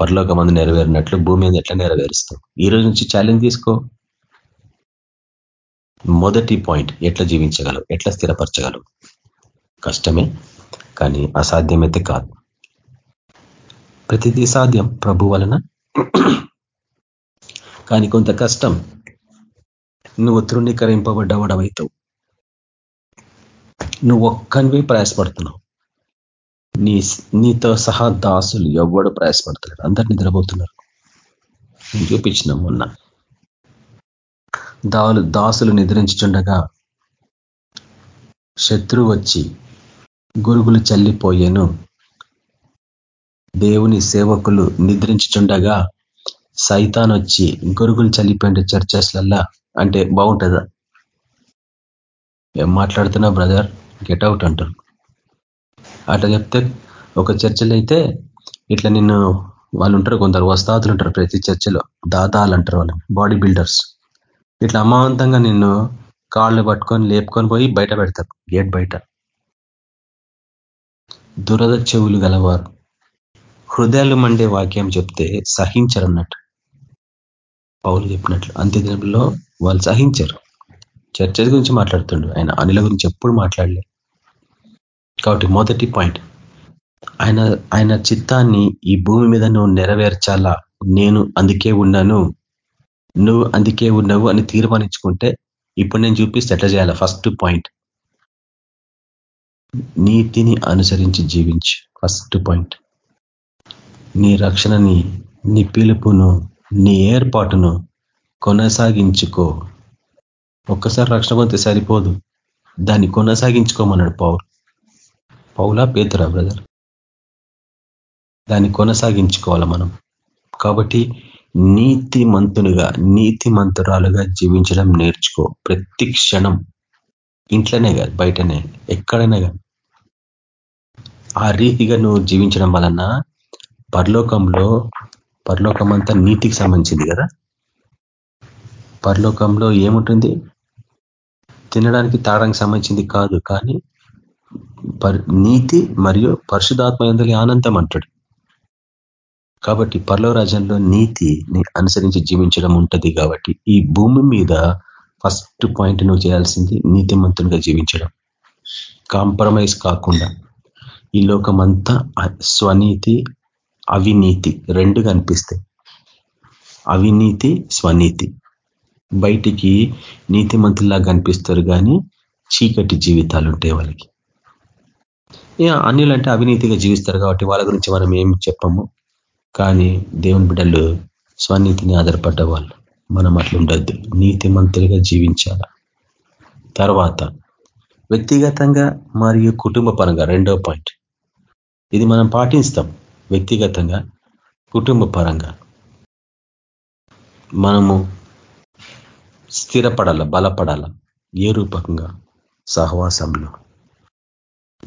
పరలోక మంది నెరవేరినట్లు భూమి మీద ఎట్లా నెరవేరుస్తావు? ఈ రోజు నుంచి ఛాలెంజ్ తీసుకో. మొదటి పాయింట్ ఎట్లా జీవించగలవు? ఎట్లా స్థిరపరచగలవు? కష్టమే కానీ అసాధ్యమైతే కాదు. ప్రతిదీ సాధ్యం ప్రభు వలన. కానీ కొంత కష్టం. నువ్వు తృణీకరింపబడ్డవడవైతావు. నువ్వు ఒక్కనివి ప్రయాసపడుతున్నావు. నీ నీతో సహా దాసులు ఎవడు ప్రయాసపడతలేడు అందరు నిద్రపోతున్నారు. నేను చూపించిన మొన్న. దాలు దాసులు నిద్రించుండగా శత్రువు వచ్చి గురుగులు చల్లిపోయేను. దేవుని సేవకులు నిద్రించుచుండగా సైతాన్ వచ్చి గురుగులు చల్లిపోయింటే చర్చస్లల్లా అంటే బాగుంటుందా? ఏం మాట్లాడుతున్నా బ్రదర్? గెట్ అవుట్ అంటారు అట్లా చెప్తే ఒక చర్చలో అయితే ఇట్లా నిన్ను వాళ్ళు ఉంటారు కొందరు వస్తాదులు ఉంటారు ప్రతి చర్చలో దాదాలు అంటారు వాళ్ళు బాడీ బిల్డర్స్ ఇట్లా అమావంతంగా నిన్ను కాళ్ళు పట్టుకొని లేపుకొని పోయి బయట పెడతారు గేట్ బయట. దురద చెవులు గలవారు. హృదయాలు మండే వాక్యం చెప్తే సహించరు అన్నట్టు పౌలు చెప్పినట్లు అంత్యదినంలో వాళ్ళు సహించరు. చర్చ గురించి మాట్లాడుతుండ్రు ఆయన అనిల గురించి ఎప్పుడు మాట్లాడలే. కాబట్టి మొదటి పాయింట్. ఆయన ఆయన చిత్తాన్ని ఈ భూమి మీద నువ్వు నెరవేర్చాలా? నేను అందుకే ఉన్నాను. నువ్వు అందుకే ఉన్నావు అని తీర్మానించుకుంటే ఇప్పుడు నేను చూపిస్తే ఎట్లా చేయాలా? First point. నీతిని అనుసరించి జీవించు. First point. నీ రక్షణని నీ పిలుపును నీ ఏర్పాటును కొనసాగించుకో. ఒక్కసారి రక్షణ పొందితే సరిపోదు. దాన్ని కొనసాగించుకోమన్నాడు పౌరు పౌలా పేతురా బ్రదర్? దాన్ని కొనసాగించుకోవాలి మనం. కాబట్టి నీతి మంతునిగా నీతి మంతురాలుగా జీవించడం నేర్చుకో. ప్రతి క్షణం. ఇంట్లోనే కాదు బయటనే ఎక్కడైనా కాదు. ఆ రీతిగా నువ్వు జీవించడం వలన పరలోకంలో పరలోకం అంతా నీతికి సంబంధించింది కదా? పరలోకంలో ఏముంటుంది? తినడానికి తాగడానికి సంబంధించింది కాదు. కానీ నీతి మరియు పరిశుధాత్మ ఎందలి ఆనందం అంటాడు. కాబట్టి పర్లో రాజ్యంలో నీతిని అనుసరించి జీవించడం ఉంటుంది కాబట్టి ఈ భూమి మీద ఫస్ట్ పాయింట్ నువ్వు చేయాల్సింది నీతిమంతునిగా జీవించడం. కాంప్రమైజ్ కాకుండా ఈ లోకమంతా స్వనీతి అవినీతి రెండు కనిపిస్తాయి. అవినీతి స్వనీతి. బయటికి నీతిమంతుల్లా కనిపిస్తారు కానీ చీకటి జీవితాలు ఉంటాయి వాళ్ళకి. అన్యులంటే అవినీతిగా జీవిస్తారు కాబట్టి వాళ్ళ గురించి మనం ఏం చెప్పము. కానీ దేవుని బిడ్డలు స్వనీతిని ఆధారపడ్డ వాళ్ళు. మనం అట్లుండద్దు. నీతిమంతులుగా జీవించాల? తర్వాత వ్యక్తిగతంగా మరియు కుటుంబ పరంగా రెండో పాయింట్. ఇది మనం పాటిస్తాం. వ్యక్తిగతంగా కుటుంబ పరంగా మనము స్థిరపడాల బలపడాల? ఏ రూపకంగా? సహవాసంలో.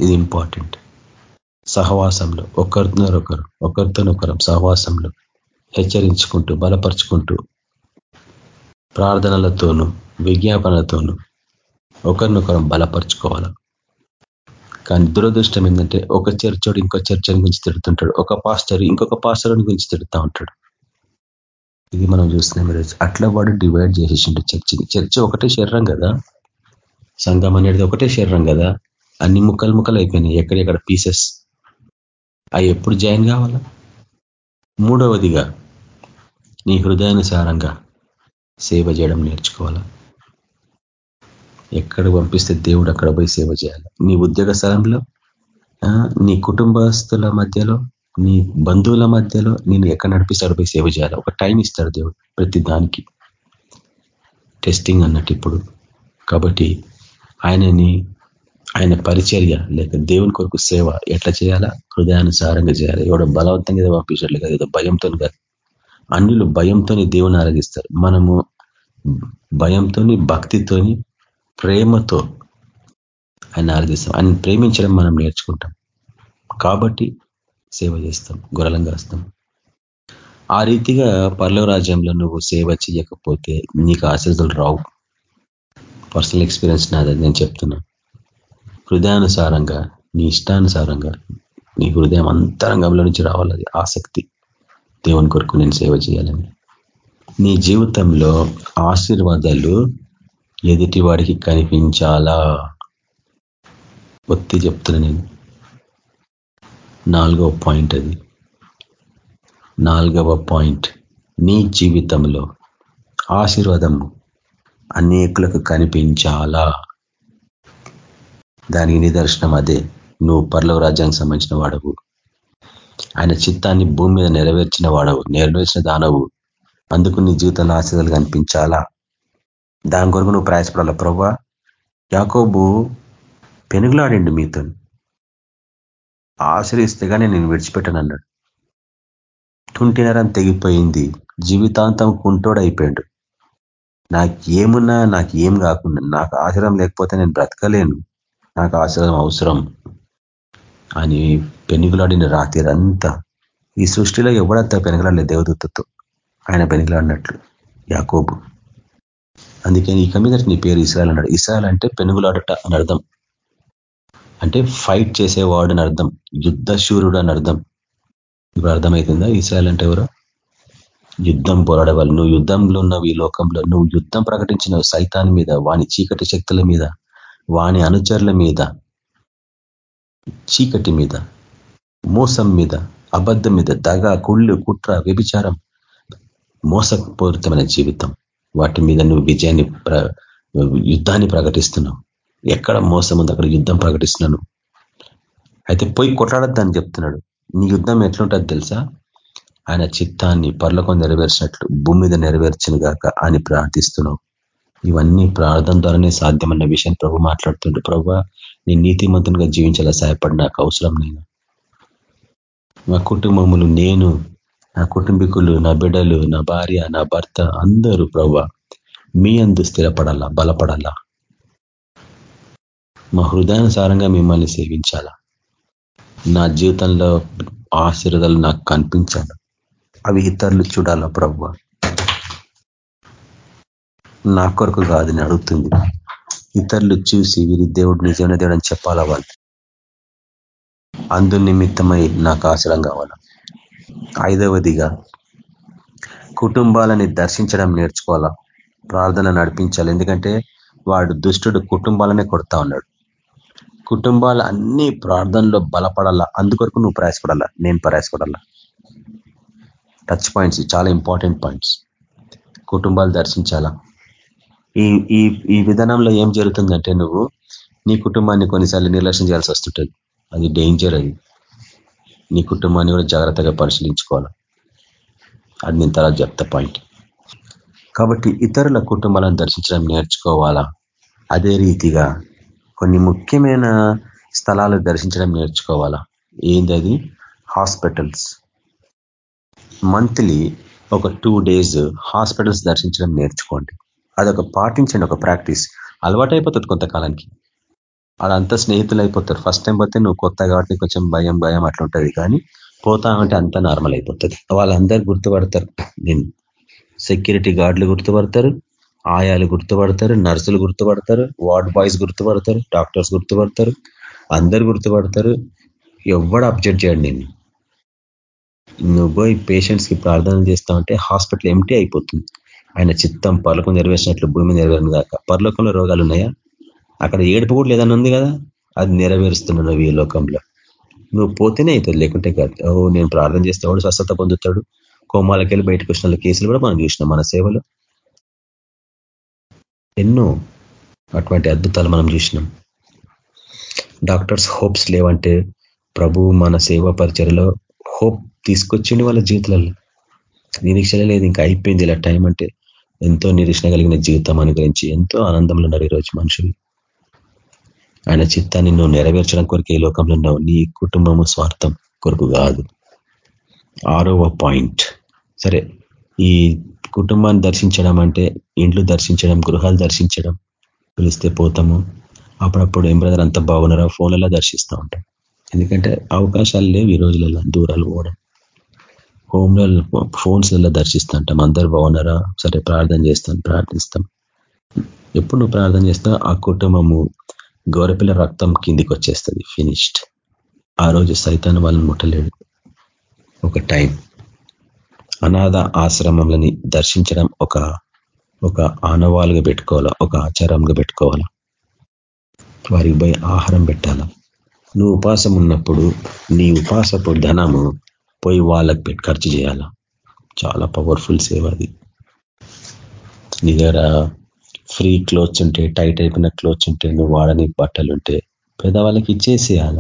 ఇది ఇంపార్టెంట్. సహవాసంలో ఒకరినొకరు ఒకరితోనొకరం సహవాసంలో హెచ్చరించుకుంటూ బలపరుచుకుంటూ ప్రార్థనలతోనూ విజ్ఞాపనలతోనూ ఒకరినొకరం బలపరుచుకోవాలి. కానీ దురదృష్టం ఏంటంటే ఒక చర్చోడు ఇంకో చర్చని గురించి తిడుతుంటాడు. ఒక పాస్టర్ ఇంకొక పాస్టర్ని గురించి తిడుతూ ఉంటాడు. ఇది మనం చూస్తున్నాం ఈరోజు. అట్లా వాడు డివైడ్ చేసేసిండు చర్చిని. చర్చ ఒకటే శరీరం కదా? సంఘం అనేది ఒకటే శరీరం కదా? అన్ని ముక్కలు ముక్కలు అయిపోయినాయి. ఎక్కడెక్కడ పీసెస్ అవి ఎప్పుడు జాయిన్ కావాలా? మూడవదిగా నీ హృదయానుసారంగా సేవ చేయడం నేర్చుకోవాలా? ఎక్కడ పంపిస్తే దేవుడు అక్కడ పోయి సేవ చేయాలి? నీ ఉద్యోగ స్థలంలో నీ కుటుంబస్తుల మధ్యలో నీ బంధువుల మధ్యలో నేను ఎక్కడ నడిపిస్తాడు పోయి సేవ చేయాలి? ఒక టైం ఇస్తాడు దేవుడు ప్రతి దానికి. టెస్టింగ్ అన్నట్టు ఇప్పుడు. కాబట్టి ఆయనని ఆయన పరిచర్య లేక దేవుని కొరకు సేవ ఎట్లా చేయాలా? హృదయానుసారంగా చేయాలి? ఎవడో బలవంతంగా ఏదో పంపించట్లు కదా ఏదో భయంతో కాదు. అన్యులు భయంతోని దేవుని ఆరాధిస్తారు. మనము భయంతోని భక్తితోని ప్రేమతో ఆయన ఆరాధిస్తాం. ఆయన ప్రేమించడం మనం నేర్చుకుంటాం. కాబట్టి సేవ చేస్తాం గురలంగా వస్తాం ఆ రీతిగా పర్లవ రాజ్యంలో నువ్వు సేవ చేయకపోతే నీకు ఆశీర్దులు రావు. పర్సనల్ ఎక్స్పీరియన్స్ నాదని నేను చెప్తున్నా. హృదయానుసారంగా నీ ఇష్టానుసారంగా నీ హృదయం అంతరంగంలో నుంచి రావాలి ఆసక్తి. దేవుని కొరకు నేను సేవ చేయాలని. నీ జీవితంలో ఆశీర్వాదాలు ఎదుటి వాడికి కనిపించాలా? ఒత్తి చెప్తున్నా నేను. నాలుగవ పాయింట్ అది. నాలుగవ పాయింట్. నీ జీవితంలో ఆశీర్వాదము అనేకులకు కనిపించాలా? దానికి నిదర్శనం అదే. నువ్వు పర్లవ రాజ్యానికి సంబంధించిన వాడవు. ఆయన చిత్తాన్ని భూమి మీద నెరవేర్చిన వాడవు. నెరవేర్చిన దానవు. అందుకు నీ జీవితంలో ఆశలు కనిపించాలా? దాని కొరకు నువ్వు ప్రయాసపడాల? ప్రభా యాకోబు పెనుగులాడండి మీతో. ఆశ్రయిస్తే కానీ నేను విడిచిపెట్టాను అన్నాడు. తుంటినరం తెగిపోయింది. జీవితాంతం కుంటోడైపోయాడు. నాకు ఏమున్నా నాకు ఏం కాకుండా నాకు ఆశ్రయం లేకపోతే నేను బ్రతకలేను. నాకు ఆశ్రయం అవసరం. అని పెనుగులాడిన రాత్రి అంతా ఈ సృష్టిలో ఎవడంతా పెనుగులాడలేదు దేవదూతతో. ఆయన పెనుగులాడినట్లు యాకోబు. అందుకే ఇక మీద నీ పేరు ఇస్రాయల్ అన్నాడు. ఇస్రాయల్ అంటే పెనుగులాడట అని అర్థం. అంటే ఫైట్ చేసేవాడు అని అర్థం. యుద్ధశూరుడు అని అర్థం. ఇప్పుడు అర్థమవుతుందా ఇస్రాయల్ అంటే ఎవరో? యుద్ధం పోరాడేవాళ్ళు. నువ్వు యుద్ధంలో ఉన్నావు ఈ లోకంలో. నువ్వు యుద్ధం ప్రకటించిన సైతాన్ మీద వాని చీకటి శక్తుల మీద వాని అనుచరుల మీద చీకటి మీద మోసం మీద అబద్ధం మీద దగ కుళ్ళు కుట్ర వ్యభిచారం మోసపూరితమైన జీవితం. వాటి మీద నువ్వు విజయాన్ని యుద్ధాన్ని ప్రకటిస్తున్నావు. ఎక్కడ మోసం ఉంది అక్కడ యుద్ధం ప్రకటిస్తున్నాను. అయితే పోయి కొట్లాడద్దని చెప్తున్నాడు. నీ యుద్ధం ఎట్లుంటుంది తెలుసా? ఆయన చిత్తాన్ని పర్లకం నెరవేర్చినట్లు భూమి మీద నెరవేర్చను గాక అని ప్రార్థిస్తున్నావు. ఇవన్నీ ప్రార్థన ద్వారానే సాధ్యమన్న విషయాన్ని ప్రభు మాట్లాడుతుండే. ప్రభు నేను నీతిమంతునిగా జీవించాలా సహాయపడి నాకు అవసరం నేను. నా కుటుంబములు నేను నా కుటుంబీకులు నా బిడ్డలు నా భార్య నా భర్త అందరూ ప్రభు మీ అందు స్థిరపడాలా బలపడాలా? మా హృదయానుసారంగా మిమ్మల్ని సేవించాలా? నా జీవితంలో ఆశీర్వాదాలు నాకు కనిపించాలి? అవి ఇతరులు చూడాలా ప్రభు? నా కొరకు కాదని అడుగుతుంది. ఇతరులు చూసి వీరి దేవుడు నిజమైన దేవుడు అని చెప్పాలా వాళ్ళు? అందు నిమిత్తమై నాకు ఆశ్రయం కావాలా? ఐదవదిగా కుటుంబాలని దర్శించడం నేర్చుకోవాలా? ప్రార్థన నడిపించాలి. ఎందుకంటే వాడు దుష్టుడు కుటుంబాలనే కొడతా ఉన్నాడు. కుటుంబాలు అన్ని ప్రార్థనలో బలపడాలా? అందుకొరకు నువ్వు ప్రయాసపడాలా? నేను ప్రయాసపడాలా? టచ్ పాయింట్స్ చాలా ఇంపార్టెంట్ పాయింట్స్. కుటుంబాలు దర్శించాలా? ఈ ఈ ఈ విధానంలో ఏం జరుగుతుందంటే నువ్వు నీ కుటుంబాన్ని కొన్నిసార్లు నిర్లక్ష్యం చేయాల్సి వస్తుంటుంది. అది డేంజర్ అది. నీ కుటుంబాన్ని కూడా జాగ్రత్తగా పరిశీలించుకోవాలి. అది నేను తర్వాత చెప్తా పాయింట్ కాబట్టి ఇతరుల కుటుంబాలను దర్శించడం నేర్చుకోవాలా? అదే రీతిగా కొన్ని ముఖ్యమైన స్థలాలు దర్శించడం నేర్చుకోవాలా? ఏందది హాస్పిటల్స్. మంత్లీ ఒక టూ డేస్ హాస్పిటల్స్ దర్శించడం నేర్చుకోండి. అదొక పాటించండి ఒక ప్రాక్టీస్. అలవాటు అయిపోతుంది కొంతకాలానికి. అదంతా స్నేహితులు అయిపోతారు ఫస్ట్ టైం పోతే నువ్వు కొత్త కాబట్టి కొంచెం భయం భయం అట్లుంటది. కానీ పోతా అంటే అంతా నార్మల్ అయిపోతుంది వాళ్ళందరూ గుర్తుపడతారు. నేను సెక్యూరిటీ గార్డులు గుర్తుపడతారు ఆయాలు గుర్తుపడతారు నర్సులు గుర్తుపడతారు వార్డ్ బాయ్స్ గుర్తుపడతారు డాక్టర్స్ గుర్తుపడతారు అందరు గుర్తుపడతారు. ఎవడు అబ్జెక్ట్ చేయండి నేను నువ్వు పోయి పేషెంట్స్కి ప్రార్థన చేస్తా ఉంటే హాస్పిటల్ ఎంటీ అయిపోతుంది. ఆయన చిత్తం పర్లకు నెరవేర్చినట్లు భూమి నెరవేరిన దాకా. పర్లోకంలో రోగాలు ఉన్నాయా? అక్కడ ఏడుపు కూడా లేదని ఉంది కదా? అది నెరవేరుస్తున్నావు ఈ లోకంలో. నువ్వు పోతేనే అవుతుంది లేకుంటే కాదు. ఓ నేను ప్రార్థన చేస్తే వాడు స్వస్థత పొందుతాడు. కోమాలకెళ్ళి బయటకు వచ్చిన కేసులు కూడా మనం చూసినాం మన సేవలో. ఎన్నో అటువంటి అద్భుతాలు మనం చూసినాం. డాక్టర్స్ హోప్స్ లేవంటే ప్రభు మన సేవా పరిచయలో హోప్ తీసుకొచ్చిండి వాళ్ళ జీవితాలలో. నిరీక్షణ లేదు ఇంకా అయిపోయింది ఇలా టైం అంటే. ఎంతో నిరీక్షణ కలిగిన జీవితం అనుగ్రహించి ఎంతో ఆనందంలో ఉన్నారు ఈరోజు మనుషులు. ఆయన చిత్తాన్ని నువ్వు నెరవేర్చడం కొరకు ఈ లోకంలో ఉన్నావు. నీ కుటుంబము స్వార్థం కొరకు కాదు. ఆరవ పాయింట్. సరే ఈ కుటుంబాన్ని దర్శించడం అంటే ఇండ్లు దర్శించడం గృహాలు దర్శించడం పిలిస్తే పోతాము. అప్పుడప్పుడు ఏం బ్రదర్ అంత బాగున్నారా? ఫోన్లలో దర్శిస్తూ ఉంటాం. ఎందుకంటే అవకాశాలు లేవు ఈ రోజులలో దూరాలు పోవడం. హోమ్లలో ఫోన్స్లలో దర్శిస్తుంటాం. అందరు బాగున్నారా? సరే ప్రార్థన చేస్తాం ప్రార్థిస్తాం. ఎప్పుడు నువ్వు ప్రార్థన చేస్తా ఆ కుటుంబము గౌరపిల్ల రక్తం కిందికి వచ్చేస్తుంది ఫినిష్డ్ ఆ రోజు సైతాన్ని వాళ్ళని ముట్టలేడు. ఒక టైం. అనాథ ఆశ్రమంలని దర్శించడం ఒక ఒక ఆనవాలుగా పెట్టుకోవాలా? ఒక ఆచారంగా పెట్టుకోవాలా? వారికి పోయి ఆహారం పెట్టాలా? నువ్వు ఉపాసం ఉన్నప్పుడు నీ ఉపాసపు ధనము పోయి వాళ్ళకి పెట్టి ఖర్చు చేయాలా. చాలా పవర్ఫుల్ సేవ అది. నీ దగ్గర ఫ్రీ క్లోత్స్ ఉంటే టైట్ అయిపోయిన క్లోత్స్ ఉంటే నువ్వు వాడని బట్టలు ఉంటే పేదవాళ్ళకి ఇచ్చేసేయాల.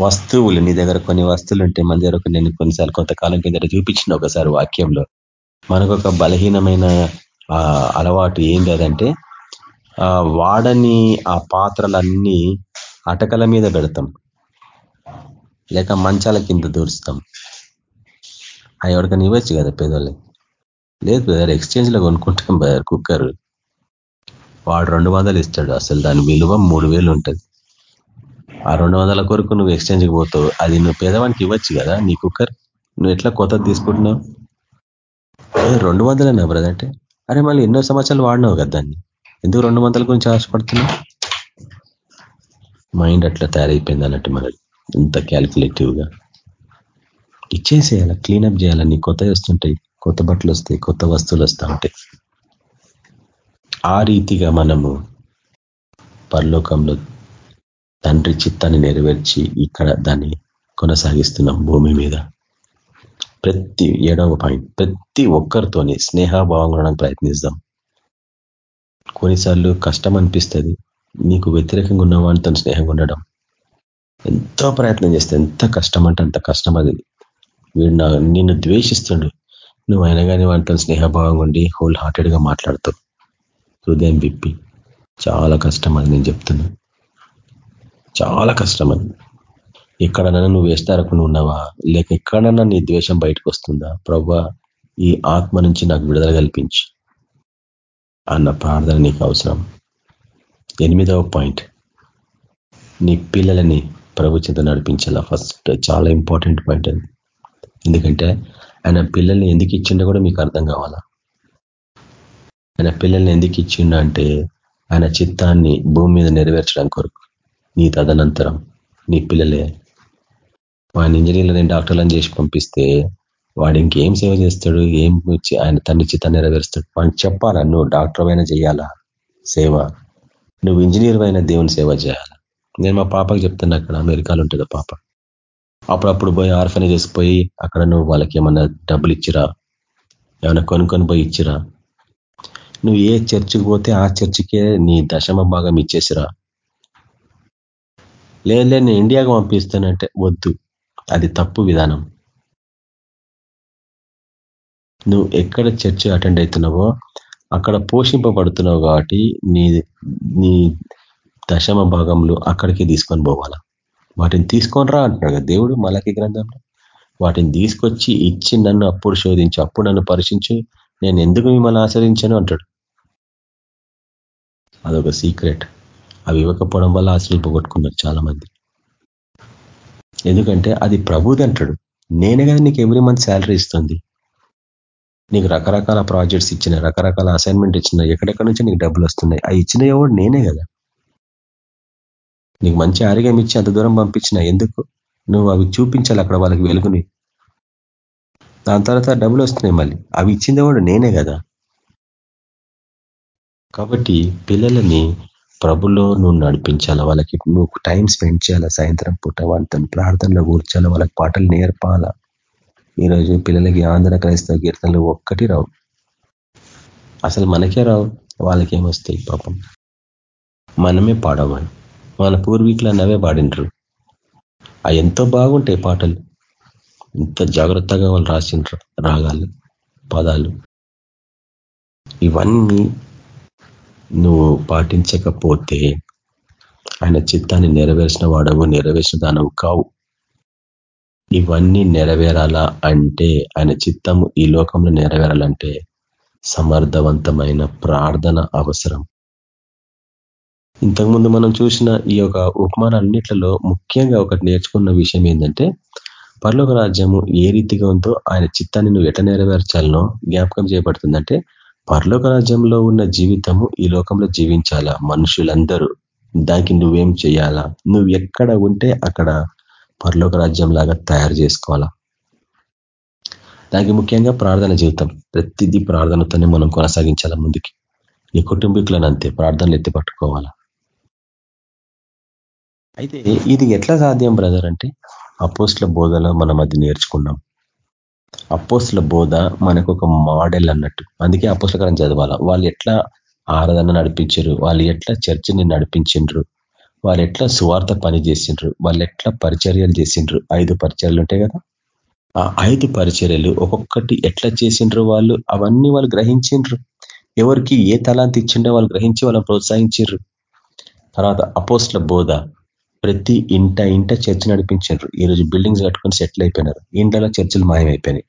వస్తువులు నీ దగ్గర కొన్ని వస్తువులు ఉంటే మన దగ్గర నేను కొన్నిసార్లు కొంతకాలం కింద చూపించిన ఒకసారి వాక్యంలో. మనకు ఒక బలహీనమైన అలవాటు ఏంది అదంటే వాడని ఆ పాత్రలన్నీ అటకల మీద పెడతాం. లేక మంచాల కింద దూరుస్తాం. అవి ఎవరికైనా ఇవ్వచ్చు కదా పేదోళ్ళకి? లేదు బ్రదర్ ఎక్స్చేంజ్లో కొనుక్కుంటాం బ్రదర్ కుక్కర్. వాడు రెండు వందలు ఇస్తాడు అసలు దాని విలువ మూడు వేలు ఉంటుంది. ఆ రెండు వందల కొరకు నువ్వు ఎక్స్చేంజ్కి పోతావు అది నువ్వు పేదవానికి ఇవ్వచ్చు కదా నీ కుక్కర్? నువ్వు ఎట్లా కొత్తది తీసుకుంటున్నావు? రెండు వందలేనా బ్రదర్ అంటే? అరే మళ్ళీ ఎన్నో సంవత్సరాలు వాడినావు కదా దాన్ని. ఎందుకు రెండు వందల గురించి ఆశపడుతున్నావు? మైండ్ అట్లా తయారైపోయింది అన్నట్టు మనకి ఇంత క్యాల్కులేటివ్గా ఇచ్చేసేయాల క్లీనప్ చేయాలని కొత్త వస్తుంటాయి కొత్త బట్టలు వస్తాయి కొత్త వస్తువులు వస్తూ ఉంటాయి. ఆ రీతిగా మనము పరలోకంలో తండ్రి చిత్తాన్ని నెరవేర్చి ఇక్కడ దాన్ని కొనసాగిస్తున్నాం భూమి మీద. ప్రతి ఏడవ పాయింట్ ప్రతి ఒక్కరితోని స్నేహభావం ఉండడానికి ప్రయత్నిస్తాం కొన్నిసార్లు కష్టం అనిపిస్తుంది నీకు వ్యతిరేకంగా ఉన్న వాడితో స్నేహంగా ఉండడం. ఎంతో ప్రయత్నం చేస్తే ఎంత కష్టం అంటే అంత కష్టం అది వీడు నా నిన్ను ద్వేషిస్తుండు. నువ్వు అయినా కానీ వాటితో స్నేహభావం ఉండి హోల్ హార్టెడ్గా గా హృదయం విప్పి చాలా కష్టం అని నేను చెప్తున్నా. చాలా కష్టం అది ఎక్కడన్నా నువ్వు వేస్తారకుండా ఉన్నావా? లేక ఎక్కడన్నా నీ ద్వేషం బయటకు వస్తుందా ప్రవ్వా ఈ ఆత్మ నుంచి నాకు విడుదల కల్పించి అన్న ప్రార్థన నీకు అవసరం. ఎనిమిదవ పాయింట్. నీ పిల్లలని ప్రభు చింత నడిపించాలా ఫస్ట్ చాలా ఇంపార్టెంట్ పాయింట్ అది. ఎందుకంటే ఆయన పిల్లల్ని ఎందుకు ఇచ్చిండో కూడా మీకు అర్థం కావాలా? ఆయన పిల్లల్ని ఎందుకు ఇచ్చిండ అంటే ఆయన చిత్తాన్ని భూమి మీద నెరవేర్చడం కొరకు నీ తదనంతరం నీ పిల్లలే. వాడిని ఇంజనీర్లని డాక్టర్లను చేసి పంపిస్తే వాడు ఇంకేం సేవ చేస్తాడు? ఏం ఆయన తండ్రి చిత్తాన్ని నెరవేరుస్తాడు? వాడిని చెప్పాలా నువ్వు డాక్టర్ అయినా చేయాలా సేవ? నువ్వు ఇంజనీర్ అయినా దేవుని సేవ చేయాలా? నేను మా పాపకు చెప్తున్నా అక్కడ అమెరికాలో ఉంటుంది పాప. అప్పుడప్పుడు పోయి ఆర్ఫనేజెస్ పోయి అక్కడ నువ్వు వాళ్ళకి ఏమన్నా డబ్బులు ఇచ్చిరా? ఏమైనా కొనుక్కొని పోయి ఇచ్చిరా? నువ్వు ఏ చర్చికి పోతే ఆ చర్చికే నీ దశమ భాగం ఇచ్చేసిరా? లేదు నేను ఇండియాకు పంపిస్తానంటే వద్దు. అది తప్పు విధానం. నువ్వు ఎక్కడ చర్చి అటెండ్ అవుతున్నావో అక్కడ పోషింపబడుతున్నావు కాబట్టి నీ నీ దశమ భాగంలో అక్కడికి తీసుకొని పోవాలా? వాటిని తీసుకొని రా అంటున్నాడు దేవుడు మలకి గ్రంథంలో. వాటిని తీసుకొచ్చి ఇచ్చి నన్ను అప్పుడు శోధించి అప్పుడు నన్ను పరీక్షించు నేను ఎందుకు మిమ్మల్ని ఆచరించాను అంటాడు. అదొక సీక్రెట్ అవి ఇవ్వకపోవడం వల్ల ఆశలు పోగొట్టుకున్నారు చాలా మంది ఎందుకంటే అది ప్రభుది అంటాడు. నేనే కదా నీకు ఎవ్రీ మంత్ శాలరీ ఇస్తుంది. నీకు రకరకాల ప్రాజెక్ట్స్ ఇచ్చిన రకరకాల అసైన్మెంట్ ఇచ్చిన ఎక్కడెక్కడ నుంచి నీకు డబ్బులు వస్తున్నాయి అవి ఇచ్చిన ఎవడు నేనే కదా. నీకు మంచి ఆరోగ్యం ఇచ్చి అంత దూరం పంపించిన ఎందుకు? నువ్వు అవి చూపించాలి అక్కడ వాళ్ళకి వెలుగుని. దాని తర్వాత డబ్బులు వస్తున్నాయి మళ్ళీ. అవి ఇచ్చింది కూడా నేనే కదా. కాబట్టి పిల్లలని ప్రభులో నువ్వు నడిపించాలా? వాళ్ళకి నువ్వు టైం స్పెండ్ చేయాలా? సాయంత్రం పూట వాళ్ళతో ప్రార్థనలో కూర్చాలా వాళ్ళకి పాటలు నేర్పాలా? ఈరోజు పిల్లలకి ఆంధ్ర క్రైస్తవ కీర్తనలు ఒక్కటి రావు. అసలు మనకే రావు. వాళ్ళకేమొస్తాయి పాపం? మనమే పాడవాలి. మన పూర్వీకులు అన్నవే పాడిండ్రు. అవి ఎంతో బాగుంటాయి పాటలు. ఎంత జాగ్రత్తగా వాళ్ళు రాసిండ్రు రాగాలు పదాలు. ఇవన్నీ నువ్వు పాటించకపోతే ఆయన చిత్తాన్ని నెరవేర్చిన వాడవు నెరవేర్చిన దానవు కావు. ఇవన్నీ నెరవేరాలా అంటే ఆయన చిత్తము ఈ లోకంలో నెరవేరాలంటే సమర్థవంతమైన ప్రార్థన అవసరం. ఇంతకుముందు మనం చూసిన ఈ యొక్క ఉపమానాలన్నిట్లలో ముఖ్యంగా ఒకటి నేర్చుకున్న విషయం ఏంటంటే పర్లోక రాజ్యము ఏ రీతిగా ఉందో ఆయన చిత్తాన్ని నువ్వు ఎట నెరవేర్చాలనో జ్ఞాపకం చేయబడుతుందంటే పర్లోక రాజ్యంలో ఉన్న జీవితము ఈ లోకంలో జీవించాలా? మనుషులందరూ. దానికి నువ్వేం చేయాలా నువ్వు ఎక్కడ ఉంటే అక్కడ పర్లోక రాజ్యం లాగా తయారు చేసుకోవాలా? దానికి ముఖ్యంగా ప్రార్థన జీవితం. ప్రతిదీ ప్రార్థనతోనే మనం కొనసాగించాలా ముందుకి? నీ కుటుంబీకులను అంతే. ప్రార్థనలు ఎత్తి పట్టుకోవాలా? అయితే ఇది ఎట్లా సాధ్యం బ్రదర్ అంటే అపోస్ల బోధలో మనం అది నేర్చుకున్నాం. అపోస్ల బోధ మనకు ఒక మోడల్ అన్నట్టు. అందుకే అపోస్లకరం చదవాల. వాళ్ళు ఎట్లా ఆరాధన నడిపించరు వాళ్ళు ఎట్లా చర్చిని నడిపించిండ్రు వాళ్ళు ఎట్లా సువార్త పని చేసిండ్రు వాళ్ళు ఎట్లా పరిచర్యలు చేసిండ్రు. ఐదు పరిచర్యలు ఉంటాయి కదా? ఆ ఐదు పరిచర్యలు ఒక్కొక్కటి ఎట్లా చేసిండ్రు వాళ్ళు? అవన్నీ వాళ్ళు గ్రహించిండ్రు. ఎవరికి ఏ తలాంతి ఇచ్చిండో వాళ్ళు గ్రహించి వాళ్ళని ప్రోత్సహించారు తర్వాత అపోస్ల బోధ. ప్రతి ఇంట ఇంట చర్చ్ నడిపించారు. ఈరోజు బిల్డింగ్స్ కట్టుకొని సెటిల్ అయిపోయినారు. ఇంట్లో చర్చలు మాయమైపోయినాయి.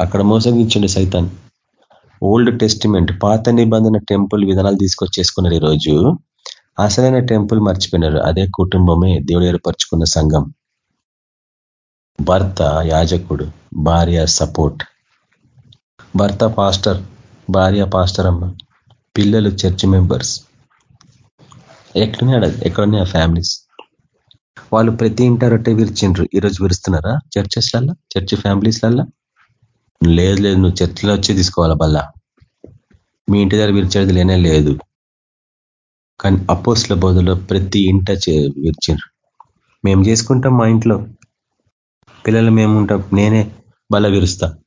అక్కడ మోసగించండి సైతాన్. ఓల్డ్ టెస్టిమెంట్ పాత నిబంధన టెంపుల్ విధానాలు తీసుకొచ్చేసుకున్నారు ఈరోజు అసలైన టెంపుల్ మర్చిపోయినారు. అదే కుటుంబమే దేవుడు ఏర్పరచుకున్న సంఘం. భర్త యాజకుడు భార్య సపోర్ట్. భర్త పాస్టర్ భార్య పాస్టర్ అమ్మ. పిల్లలు చర్చ్ మెంబర్స్. ఎక్కడనే ఎక్కడనే ఫ్యామిలీస్. వాళ్ళు ప్రతి ఇంట రొట్టె విరిచిండ్రు. ఈరోజు విరుస్తున్నారా చర్చెస్లల్లా చర్చ్ ఫ్యామిలీస్లల్లా? లేదు లేదు. నువ్వు చర్చిలో వచ్చి తీసుకోవాలా బల్లా? మీ ఇంటి దగ్గర విరిచేది లేనే లేదు. కానీ అపోస్ల బోధలో ప్రతి ఇంట విరిచిండ్రు. మేము చేసుకుంటాం మా ఇంట్లో. పిల్లలు మేము ఉంటాం. నేనే బల విరుస్తా.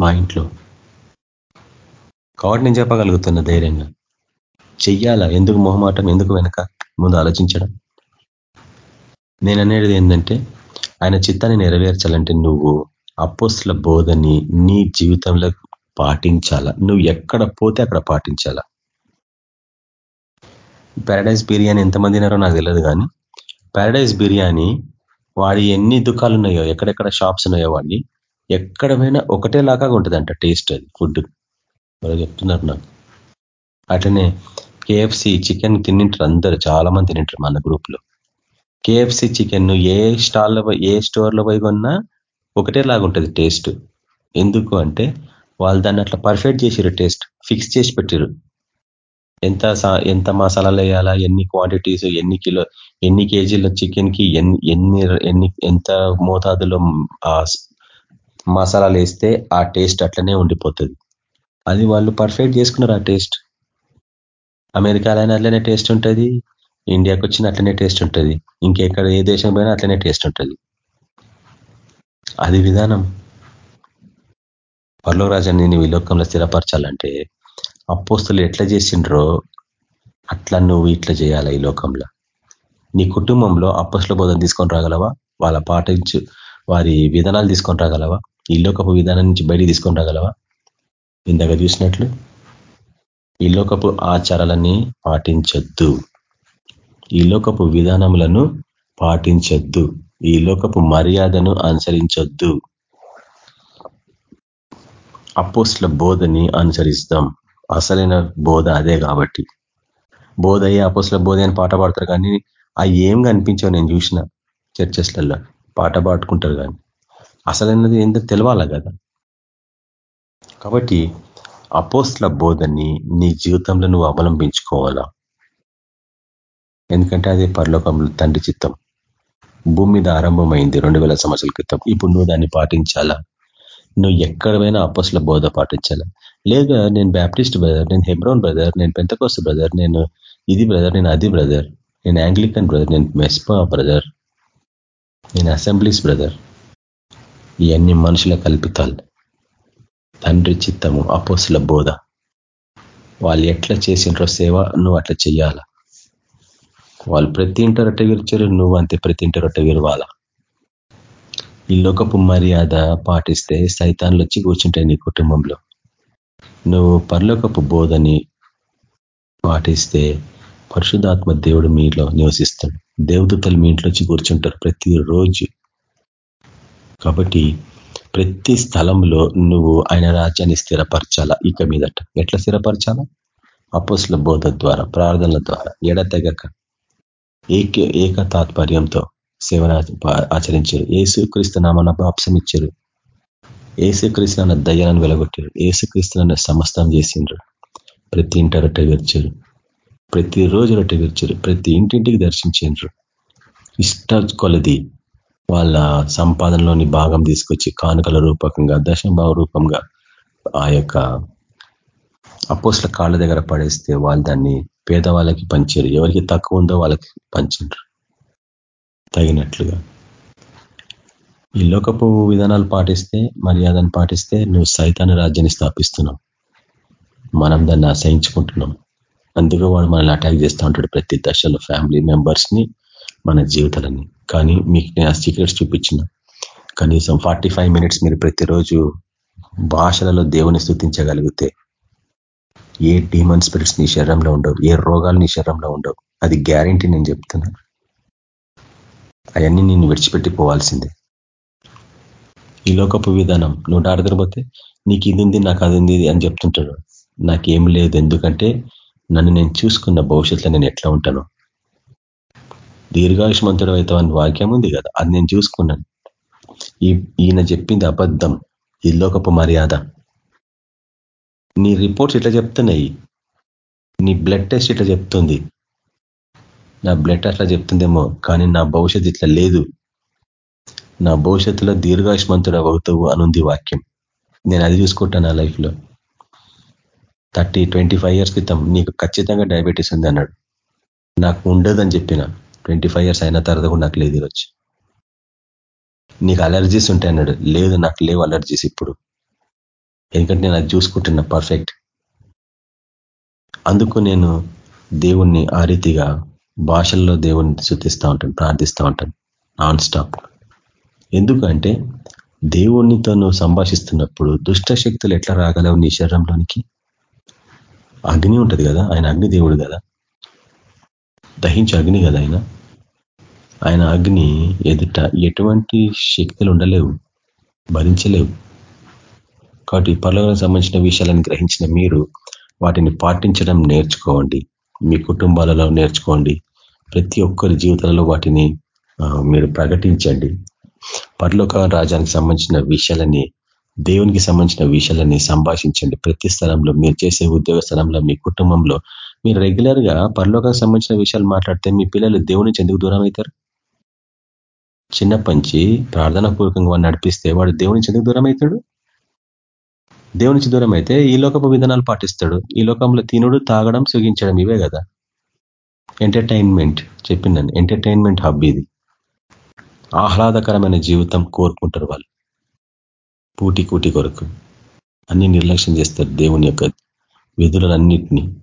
మా ఇంట్లో. కాబట్టి నేను చెప్పగలుగుతున్నా ధైర్యంగా. చెయ్యాలా? ఎందుకు మొహమాటం? ఎందుకు వెనక? ముందు ఆలోచించడం. నేను అనేది ఏంటంటే ఆయన చిత్తాన్ని నెరవేర్చాలంటే నువ్వు అపోస్ల బోధని నీ జీవితంలో పాటించాలా? నువ్వు ఎక్కడ పోతే అక్కడ పాటించాలా? పారాడైజ్ బిర్యానీ ఎంతమంది ఉన్నారో నాకు తెలియదు కానీ పారాడైజ్ బిర్యానీ వాడి ఎన్ని దుకాలు ఉన్నాయో ఎక్కడెక్కడ షాప్స్ ఉన్నాయో వాడిని ఎక్కడ పోయినా ఒకటే లాగా ఉంటుందంట టేస్ట్ అది ఫుడ్. వాళ్ళు చెప్తున్నారు నాకు. అట్లనే కేఎఫ్సి చికెన్ తినింటారు అందరు చాలా మంది తినింటారు మన గ్రూప్లో. కేఎఫ్సి చికెన్ ఏ స్టాల్లో ఏ స్టోర్లో పోయి కొన్నా ఒకటే లాగుంటుంది టేస్ట్ ఎందుకు అంటే వాళ్ళు దాన్ని అట్లా పర్ఫెక్ట్ చేసిరు టేస్ట్ ఫిక్స్ చేసి పెట్టిరు ఎంత ఎంత మసాలాలు వేయాలా ఎన్ని క్వాంటిటీస్ ఎన్ని కిలో ఎన్ని కేజీల చికెన్కి ఎన్ని ఎన్ని ఎంత మోతాదులో మసాలాలు వేస్తే ఆ టేస్ట్ అట్లనే ఉండిపోతుంది. అది వాళ్ళు పర్ఫెక్ట్ చేసుకున్నారు ఆ టేస్ట్ అమెరికాలో అట్లనే టేస్ట్ ఉంటుంది ఇండియాకి వచ్చిన అట్లనే టేస్ట్ ఉంటుంది ఇంకెక్కడ ఏ దేశం పోయినా అట్లనే టేస్ట్ ఉంటుంది. అది విధానం. పర్లోరాజాన్ని నువ్వు ఈ లోకంలో స్థిరపరచాలంటే అపోస్తులు ఎట్లా చేసిండ్రో అట్లా నువ్వు ఇట్లా చేయాలి ఈ లోకంలో. నీ కుటుంబంలో అప్పస్ల బోధన తీసుకొని రాగలవా? వాళ్ళ పాటించు వారి విధానాలు తీసుకొని రాగలవా? ఈ లోకపు విధానం నుంచి బయటికి తీసుకొని రాగలవా? ఇందాక చూసినట్లు ఈ లోకపు ఆచారాలని పాటించొద్దు. ఈ లోకపు విధానములను పాటించొద్దు. ఈ లోకపు మర్యాదను అనుసరించొద్దు. అపోస్ల బోధని అనుసరిస్తాం. అసలైన బోధ అదే కాబట్టి. బోధ అయ్యే అపోస్ల బోధ అని పాట పాడతారు కానీ అవి ఏం కనిపించావు నేను చూసిన చర్చెస్లలో. పాట పాడుకుంటారు కానీ. అసలైనది ఏంటో తెలవాలా కదా? కాబట్టి అపోస్ల బోధని నీ జీవితంలో నువ్వు అవలంబించుకోవాలా? ఎందుకంటే అది పరలోకంలో తండ్రి చిత్తం. భూమి మీద ఆరంభమైంది రెండు వేల సంవత్సరాల క్రితం. ఇప్పుడు నువ్వు దాన్ని పాటించాలా? నువ్వు ఎక్కడ పోయినా అపోస్ల బోధ పాటించాలా? లేదా నేను బ్యాప్టిస్ట్ బ్రదర్ నేను హెబ్రోన్ బ్రదర్ నేను పెంతకోస్ బ్రదర్ నేను ఇది బ్రదర్ నేను అది బ్రదర్ నేను యాంగ్లికన్ బ్రదర్ నేను మెస్పా బ్రదర్ నేను అసెంబ్లీస్ బ్రదర్ ఇవన్నీ మనుషుల కల్పితాలు. తండ్రి చిత్తము అపోసుల బోధ. వాళ్ళు ఎట్లా చేసిండ్రో సేవ నువ్వు అట్లా చెయ్యాల. వాళ్ళు ప్రతి ఇంట రొట్టె విరిచారు నువ్వు అంతే ప్రతి ఇంట రొట్టె విరవాల. ఈ లోకపు మర్యాద పాటిస్తే సైతాన్లు వచ్చి కూర్చుంటాయి నీ కుటుంబంలో. నువ్వు పరలోకపు బోధని పాటిస్తే పరిశుధాత్మ దేవుడు మీలో నివసిస్తాడు. దేవదూతలు మీ ఇంట్లో వచ్చి కూర్చుంటారు ప్రతిరోజు. కాబట్టి ప్రతి స్థలంలో నువ్వు ఆయన రాజ్యాన్ని స్థిరపరచాలా? ఇక మీదట ఎట్లా స్థిరపరచాలా? అపోస్ల బోధ ద్వారా ప్రార్థనల ద్వారా ఎడతెగక ఏక ఏక తాత్పర్యంతో సేవన ఆచరించారు. ఏసుక్రీస్తు నామన బాప్సం ఇచ్చారు ఏసుక్రీస్తు అన్న దయ్యాలను వెలగొట్టారు. ఏసుక్రీస్తు అన్న సమస్తం చేసిండ్రు. ప్రతి ఇంట రొట్టె విరిచారు. ప్రతిరోజు రొట్టె విరిచారు. ప్రతి ఇంటింటికి దర్శించారు ఇష్ట కొలది వాళ్ళ సంపాదనలోని భాగం తీసుకొచ్చి కానుకల రూపకంగా దశంభావ రూపంగా ఆ యొక్క అపోస్ల కాళ్ళ దగ్గర పడేస్తే వాళ్ళు దాన్ని పేదవాళ్ళకి పంచారు. ఎవరికి తక్కువ ఉందో వాళ్ళకి పంచారు తగినట్లుగా. ఈ లోకపు విధానాలు పాటిస్తే మర్యాదను పాటిస్తే నువ్వు సైతాన్ని రాజ్యాన్ని స్థాపిస్తున్నావు. మనం దాన్ని ఆశయించుకుంటున్నాం అందుకే వాడు మనల్ని అటాక్ చేస్తూ ఉంటాడు ప్రతి దశలో. ఫ్యామిలీ మెంబర్స్ని మన జీవితాలని కానీ మీకు నేను ఆ సీక్రెట్స్ చూపించిన. కనీసం ఫార్టీ మినిట్స్ మీరు ప్రతిరోజు భాషలలో దేవుని స్థుతించగలిగితే ఏ డీమన్ స్పిరిట్స్ నీ శరీరంలో ఉండవు ఏ రోగాలు నీ శరీరంలో ఉండవు అది గ్యారంటీ నేను చెప్తున్నా. అవన్నీ నేను విడిచిపెట్టి పోవాల్సిందే. ఈ లోకపు విధానం నువ్వు ఆడదకపోతే నీకు ఇది ఉంది నాకు అది ఉంది అని చెప్తుంటాడు. నాకేం లేదు ఎందుకంటే నన్ను నేను చూసుకున్న భవిష్యత్తులో నేను ఎట్లా ఉంటాను. దీర్ఘాయుష్మంతుడు అవుతామని వాక్యం ఉంది కదా అది నేను చూసుకున్నాను. ఈ ఈయన చెప్పింది అబద్ధం ఈ లోకపు మర్యాద. నీ రిపోర్ట్స్ ఇట్లా చెప్తున్నాయి నీ బ్లడ్ టెస్ట్ ఇట్లా చెప్తుంది. నా బ్లడ్ అట్లా చెప్తుందేమో కానీ నా భవిష్యత్ ఇట్లా లేదు. నా భవిష్యత్తులో దీర్ఘాయుష్మంతుడు అవుతావు అనుంది వాక్యం. నేను అది చూసుకుంటాను నా లైఫ్లో. థర్టీ ట్వంటీ ఫైవ్ ఇయర్స్ క్రితం నీకు ఖచ్చితంగా డయాబెటీస్ ఉంది అన్నాడు. నాకు ఉండదని చెప్పిన. ట్వంటీ ఫైవ్ ఇయర్స్ అయిన తర్వాత కూడా నాకు లేదు ఈరోజు. నీకు అలర్జీస్ ఉంటాయి అన్నాడు. లేదు నాకు లేవు అలర్జీస్ ఇప్పుడు. ఎందుకంటే నేను అది చూసుకుంటున్నా పర్ఫెక్ట్ అందుకు నేను దేవుణ్ణి ఆ రీతిగా భాషల్లో దేవుణ్ణి శుద్ధిస్తూ ఉంటాను ప్రార్థిస్తూ ఉంటాను నాన్ స్టాప్ ఎందుకంటే దేవుణ్ణితో నువ్వు సంభాషిస్తున్నప్పుడు దుష్ట శక్తులు ఎట్లా రాగలవు నీ శరీరంలోనికి? అగ్ని ఉంటుంది కదా ఆయన అగ్ని దేవుడు కదా. దహించే అగ్ని కదా ఆయన. ఆయన అగ్ని ఎదుట ఎటువంటి శక్తులు ఉండలేవు భరించలేవు. కాబట్టి పర్లోకానికి సంబంధించిన విషయాలను గ్రహించిన మీరు వాటిని పాటించడం నేర్చుకోండి. మీ కుటుంబాలలో నేర్చుకోండి. ప్రతి ఒక్కరి జీవితాలలో వాటిని మీరు ప్రకటించండి. పర్లోక రాజానికి సంబంధించిన విషయాలని దేవునికి సంబంధించిన విషయాలని సంభాషించండి. ప్రతి స్థలంలో మీరు చేసే ఉద్యోగ స్థలంలో మీ కుటుంబంలో మీరు రెగ్యులర్గా పరలోకానికి సంబంధించిన విషయాలు మాట్లాడితే మీ పిల్లలు దేవుని ఎందుకు దూరం అవుతారు? చిన్న పంచి ప్రార్థనా పూర్వకంగా వాడిని నడిపిస్తే వాడు దేవుని ఎందుకు దూరం అవుతాడు దేవునికి దూరం అయితే ఈ లోకపు విధానాలు పాటిస్తాడు. ఈ లోకంలో తినుడు తాగడం సుగించడం ఇవే కదా. ఎంటర్టైన్మెంట్ చెప్పిందని ఎంటర్టైన్మెంట్ హబ్ ఇది. ఆహ్లాదకరమైన జీవితం కోరుకుంటారు వాళ్ళు. పూటి కూటి కొరకు అన్ని నిర్లక్ష్యం చేస్తారు దేవుని యొక్క విధులన్నింటినీ.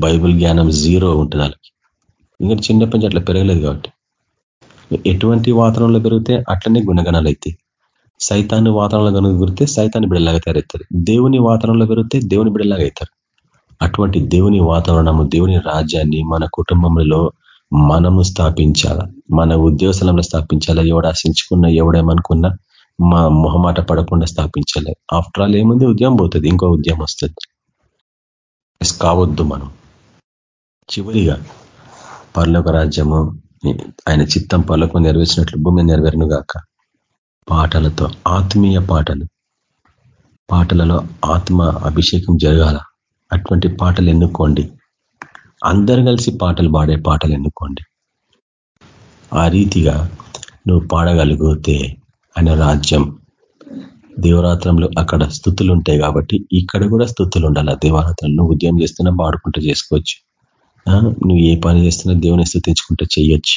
బైబుల్ జ్ఞానం జీరో ఉంటుంది వాళ్ళకి ఇంకా చిన్నప్పటి నుంచి అట్లా పెరగలేదు కాబట్టి. ఎటువంటి వాతావరణంలో పెరిగితే అట్లనే గుణగణాలు అవుతాయి సైతాన్ని వాతావరణంలో కనుక పెరిగితే సైతాన్ని బిడ్డలాగా తయారవుతారు. దేవుని వాతావరణంలో పెరిగితే దేవుని బిడ్డలాగా అవుతారు. అటువంటి దేవుని వాతావరణము దేవుని రాజ్యాన్ని మన కుటుంబంలో మనము స్థాపించాల? మన ఉద్యోగస్థలంలో స్థాపించాలా? ఎవడు ఆశించుకున్నా ఎవడేమనుకున్నా మా మొహమాట పడకుండా స్థాపించాలి? ఆఫ్టర్ ఆల్ ఏముంది? ఉద్యమం పోతుంది. ఇంకో ఉద్యమం వస్తుంది. కావద్దు మనం. చివరిగా పర్లోక రాజ్యము ఆయన చిత్తం పలకు నెరవేర్చినట్లు భూమి నెరవేరును గాక. పాటలతో ఆత్మీయ పాటలు. పాటలలో ఆత్మ అభిషేకం జరగాల. అటువంటి పాటలు ఎన్నుకోండి. అందరు కలిసి పాటలు పాడే పాటలు ఎన్నుకోండి. ఆ రీతిగా నువ్వు పాడగలిగితే ఆయన రాజ్యం. దేవరాత్రంలో అక్కడ స్థుతులు ఉంటాయి కాబట్టి ఇక్కడ కూడా స్థుతులు ఉండాలి. దేవరాత్రం నువ్వు ఉద్యమం చేస్తున్నా పాడుకుంటూ చేసుకోవచ్చు. నువ్వు ఏ పని చేస్తున్నా దేవుని స్థుతించుకుంటే చేయొచ్చు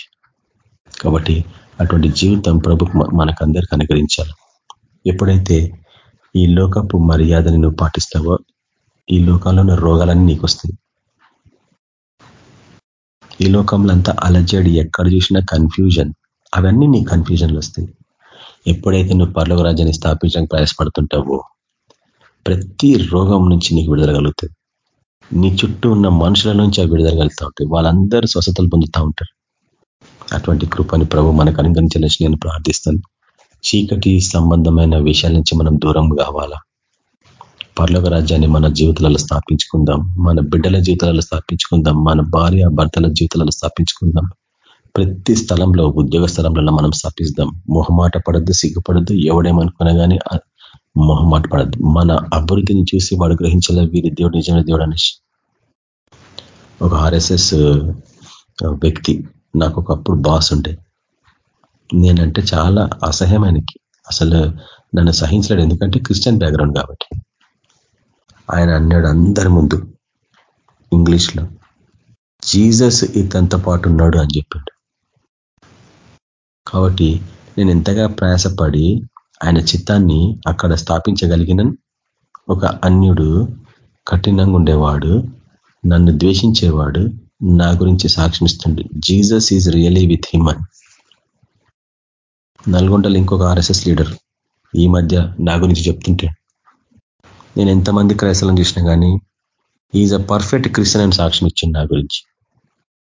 కాబట్టి అటువంటి జీవితం ప్రభు మనకందరికి అనుగ్రహించాలి. ఎప్పుడైతే ఈ లోకపు మర్యాదని నువ్వు పాటిస్తావో ఈ లోకంలో ఉన్న రోగాలన్నీ నీకు వస్తాయి ఈ లోకంలో అంతా అలజడి ఎక్కడ చూసినా కన్ఫ్యూజన్ అవన్నీ నీ కన్ఫ్యూజన్లు వస్తాయి. ఎప్పుడైతే నువ్వు పర్లోక రాజ్యాన్ని స్థాపించడానికి ప్రయాసపడుతుంటావో ప్రతి రోగం నుంచి నీకు విడుదల కలుగుతుంది. నీ చుట్టూ ఉన్న మనుషుల నుంచి అవి విడుదలగలుగుతూ ఉంటాయి వాళ్ళందరూ స్వస్థతలు పొందుతూ ఉంటారు. అటువంటి కృపని ప్రభు మనకు అనుగ్రహించాలని నేను ప్రార్థిస్తాను. చీకటి సంబంధమైన విషయాల నుంచి మనం దూరం కావాలా? పర్లోక రాజ్యాన్ని మన జీవితాలలో స్థాపించుకుందాం. మన బిడ్డల జీవితాలలో స్థాపించుకుందాం. మన భార్య భర్తల జీవితాలలో స్థాపించుకుందాం. ప్రతి స్థలంలో ఉద్యోగ స్థలంలో మనం స్థాపిస్తాం. మొహమాట పడద్దు సిగ్గుపడద్దు. ఎవడేమనుకున్నా కానీ మొహమాట పడద్దు. మన అభివృద్ధిని చూసి వాడు గ్రహించాల వీరి దేవుడు నిజమైన దేవుడు అనేసి. ఒక ఆర్ఎస్ఎస్ వ్యక్తి నాకు ఒకప్పుడు బాస్ ఉండే. నేనంటే చాలా అసహ్యమైనకి. అసలు నన్ను సహించలేడు. ఎందుకంటే క్రిస్టియన్ బ్యాక్గ్రౌండ్ కాబట్టి. ఆయన అన్నాడు అందరి ముందు ఇంగ్లీష్లో జీసస్ ఇతనితో పాటు ఉన్నాడు అని చెప్పాడు. కాబట్టి నేను ఎంతగా ప్రయాసపడి ఆయన చిత్తాన్ని అక్కడ స్థాపించగలిగిన ఒక అన్యుడు కఠినంగా ఉండేవాడు నన్ను ద్వేషించేవాడు నా గురించి సాక్షిస్తుంది Jesus is really with him అని నల్గొండలో ఇంకొక ఆర్ఎస్ఎస్ లీడర్ ఈ మధ్య నా గురించి చెప్తుంటే నేను ఎంతమంది క్రైస్తలను చూసినా కానీ ఈజ్ అ పర్ఫెక్ట్ క్రిస్టియన్ అని సాక్ష్యం ఇచ్చింది నా గురించి.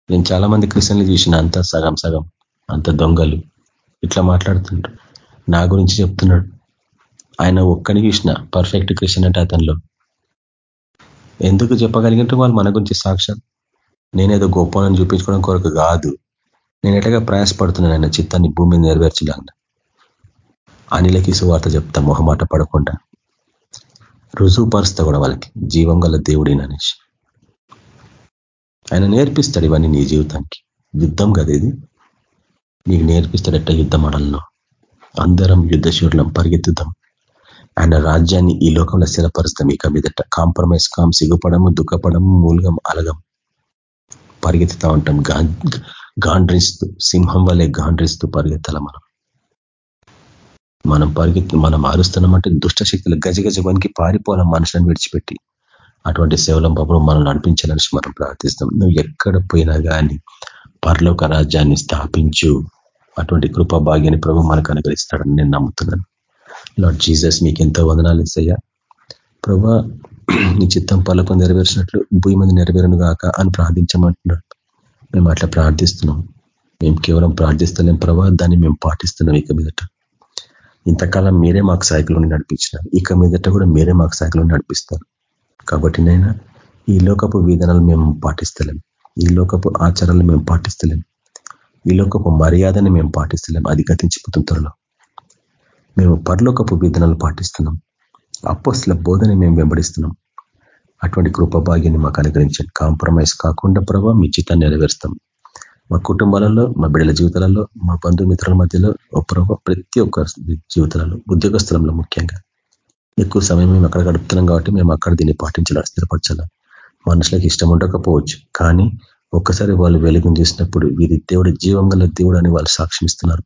నేను చాలా మంది క్రిస్టియన్లు చూసిన అంత సగం సగం అంత దొంగలు. ఇట్లా మాట్లాడుతుంటారు. నా గురించి చెప్తున్నాడు. ఆయన ఒక్కడికి చూసిన పర్ఫెక్ట్ క్రిస్టియన్ అంటే అతనిలో. ఎందుకు చెప్పగలిగినట్టు వాళ్ళు మన గురించి సాక్ష్యం? నేనేదో గొప్పనని చూపించుకోవడం కొరకు కాదు. నేను ఎట్లాగా ప్రయాసపడుతున్నాను ఆయన చిత్తాన్ని భూమిని నెరవేర్చడానికి అనిలకి సువార్త చెప్తా మొహమాట పడకుండా. రుజువుపరుస్తా కూడా వాళ్ళకి. జీవం గల దేవుడిననేసి ఆయన నేర్పిస్తాడు ఇవన్నీ నీ జీవితానికి. యుద్ధం కదా ఇది? నీకు నేర్పిస్తాడు ఎట్ట యుద్ధం ఆడాలను. అందరం యుద్ధశూరులం పరిగెత్తుతాం. ఆయన రాజ్యాన్ని ఈ లోకంలో స్థిరపరుస్తాం. ఇక మీదట కాంప్రమైజ్ కాం సిగుపడము దుఃఖపడము మూలగం అలగం పరిగెత్తుతా ఉంటాం. గాండ్రిస్తూ సింహం వల్లే గాండ్రిస్తూ పరిగెత్తాల మనం? మనం పరిగెత్తి మనం ఆరుస్తున్నామంటే దుష్ట శక్తులు గజగజ వనికి పారిపోవాల మనుషులను విడిచిపెట్టి? అటువంటి సేవలం పాపం మనం నడిపించాలని మనం ప్రార్థిస్తాం నువ్వు ఎక్కడ పోయినా కానీ పరలోక రాజ్యాన్ని స్థాపించు. అటువంటి కృపా భాగ్యాన్ని ప్రభు మనకు అనుగ్రహిస్తాడని నేను నమ్ముతున్నాను. లార్డ్ జీసస్ మీకు ఎంతో వందనాలు ఇస్తాయా ప్రభా నీ చిత్తం పలుకు నెరవేర్చినట్లు భూమి మంది నెరవేరును గాక అని ప్రార్థించమంటున్నాడు. మేము అట్లా ప్రార్థిస్తున్నాం. మేము కేవలం ప్రార్థిస్తలేం ప్రభా దాన్ని మేము పాటిస్తున్నాం ఇక మీదట. ఇంతకాలం మీరే మాకు సైకిల్ నడిపించినారు. ఇక మీదట కూడా మీరే మాకు సైకిల్ నడిపిస్తారు. కాబట్టి నైనా ఈ లోకపు విధానాలు మేము పాటిస్తలేం. ఈ లోకపు ఆచారాలు మేము పాటిస్తలేం. లోకపు మర్యాదని మేము పాటిస్తలేం అది గతించిపోతున్న త్వరలో. మేము పరలోకపు విధానాలు పాటిస్తున్నాం. అప్పస్ల బోధన మేము వెంబడిస్తున్నాం. అటువంటి కృపభాగ్యాన్ని మాకు అనుగ్రహించండి. కాంప్రమైజ్ కాకుండా ప్రభావ మీ చిత్తాన్ని నెరవేరుస్తాం. మా కుటుంబాలలో మా బిడ్డల జీవితాలలో మా బంధుమిత్రుల మధ్యలో ఒక ప్రభావ ప్రతి ఒక్క జీవితాలలో ఉద్యోగ స్థలంలో ముఖ్యంగా. ఎక్కువ సమయం మేము అక్కడ గడుపుతున్నాం కాబట్టి మేము అక్కడ దీన్ని పాటించాలి స్థిరపరచాలి? మనుషులకు ఇష్టం ఉండకపోవచ్చు. కానీ ఒక్కసారి వాళ్ళు వెలుగుని చూసినప్పుడు వీరి దేవుడు జీవం గల దేవుడు అని వాళ్ళు సాక్ష్యం ఇస్తున్నారు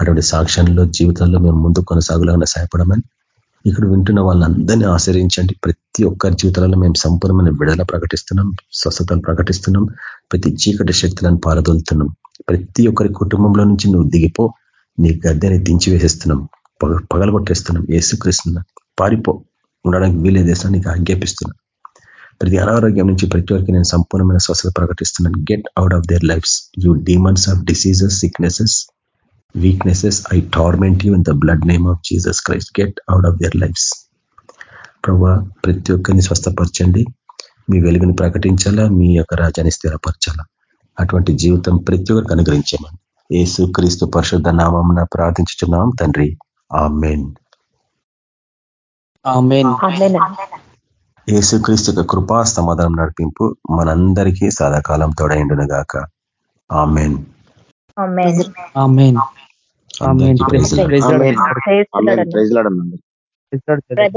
అటువంటి సాక్ష్యంలో జీవితాల్లో మేము ముందు కొనసాగులాగా సహాయపడమని ఇక్కడ వింటున్న వాళ్ళందరినీ ఆశ్రయించండి. ప్రతి ఒక్కరి జీవితాలలో మేము సంపూర్ణమైన విడుదల ప్రకటిస్తున్నాం స్వస్థతను ప్రకటిస్తున్నాం ప్రతి చీకటి శక్తులను పారదోలుతున్నాం. ప్రతి ఒక్కరి కుటుంబంలో నుంచి నువ్వు దిగిపో నీ గద్దెని దించి వేసేస్తున్నాం పగలగొట్టేస్తున్నాం. ఏసుకరిస్తున్నా పారిపో ఉండడానికి వీలేదేశం నీకు ఆజ్ఞాపిస్తున్నాం. ప్రతి అనారోగ్యం నుంచి ప్రతి ఒక్కరికి నేను సంపూర్ణమైన స్వస్థత ప్రకటిస్తున్నాను. Get out of their lifes you demons of diseases sicknesses weaknesses I torment you in the blood name of Jesus Christ get out of their lifes ప్రభా ప్రతి ఒక్కరిని స్వస్థపరచండి. మీ వెలుగుని ప్రకటించాలా? మీ యొక్క రాజ్యాన్ని స్థిరపరచాలా? అటువంటి జీవితం ప్రతి ఒక్కరికి అనుగ్రహించమని. ఏసు క్రీస్తు పరిశుద్ధ నామం ప్రార్థించుతున్నాం తండ్రి. ఏసు క్రీస్తు కృపా సమాధానం నడిపింపు మనందరికీ సదాకాలం తోడైండును గాక ఆమెన్. ఆమెన్. ప్రైజ్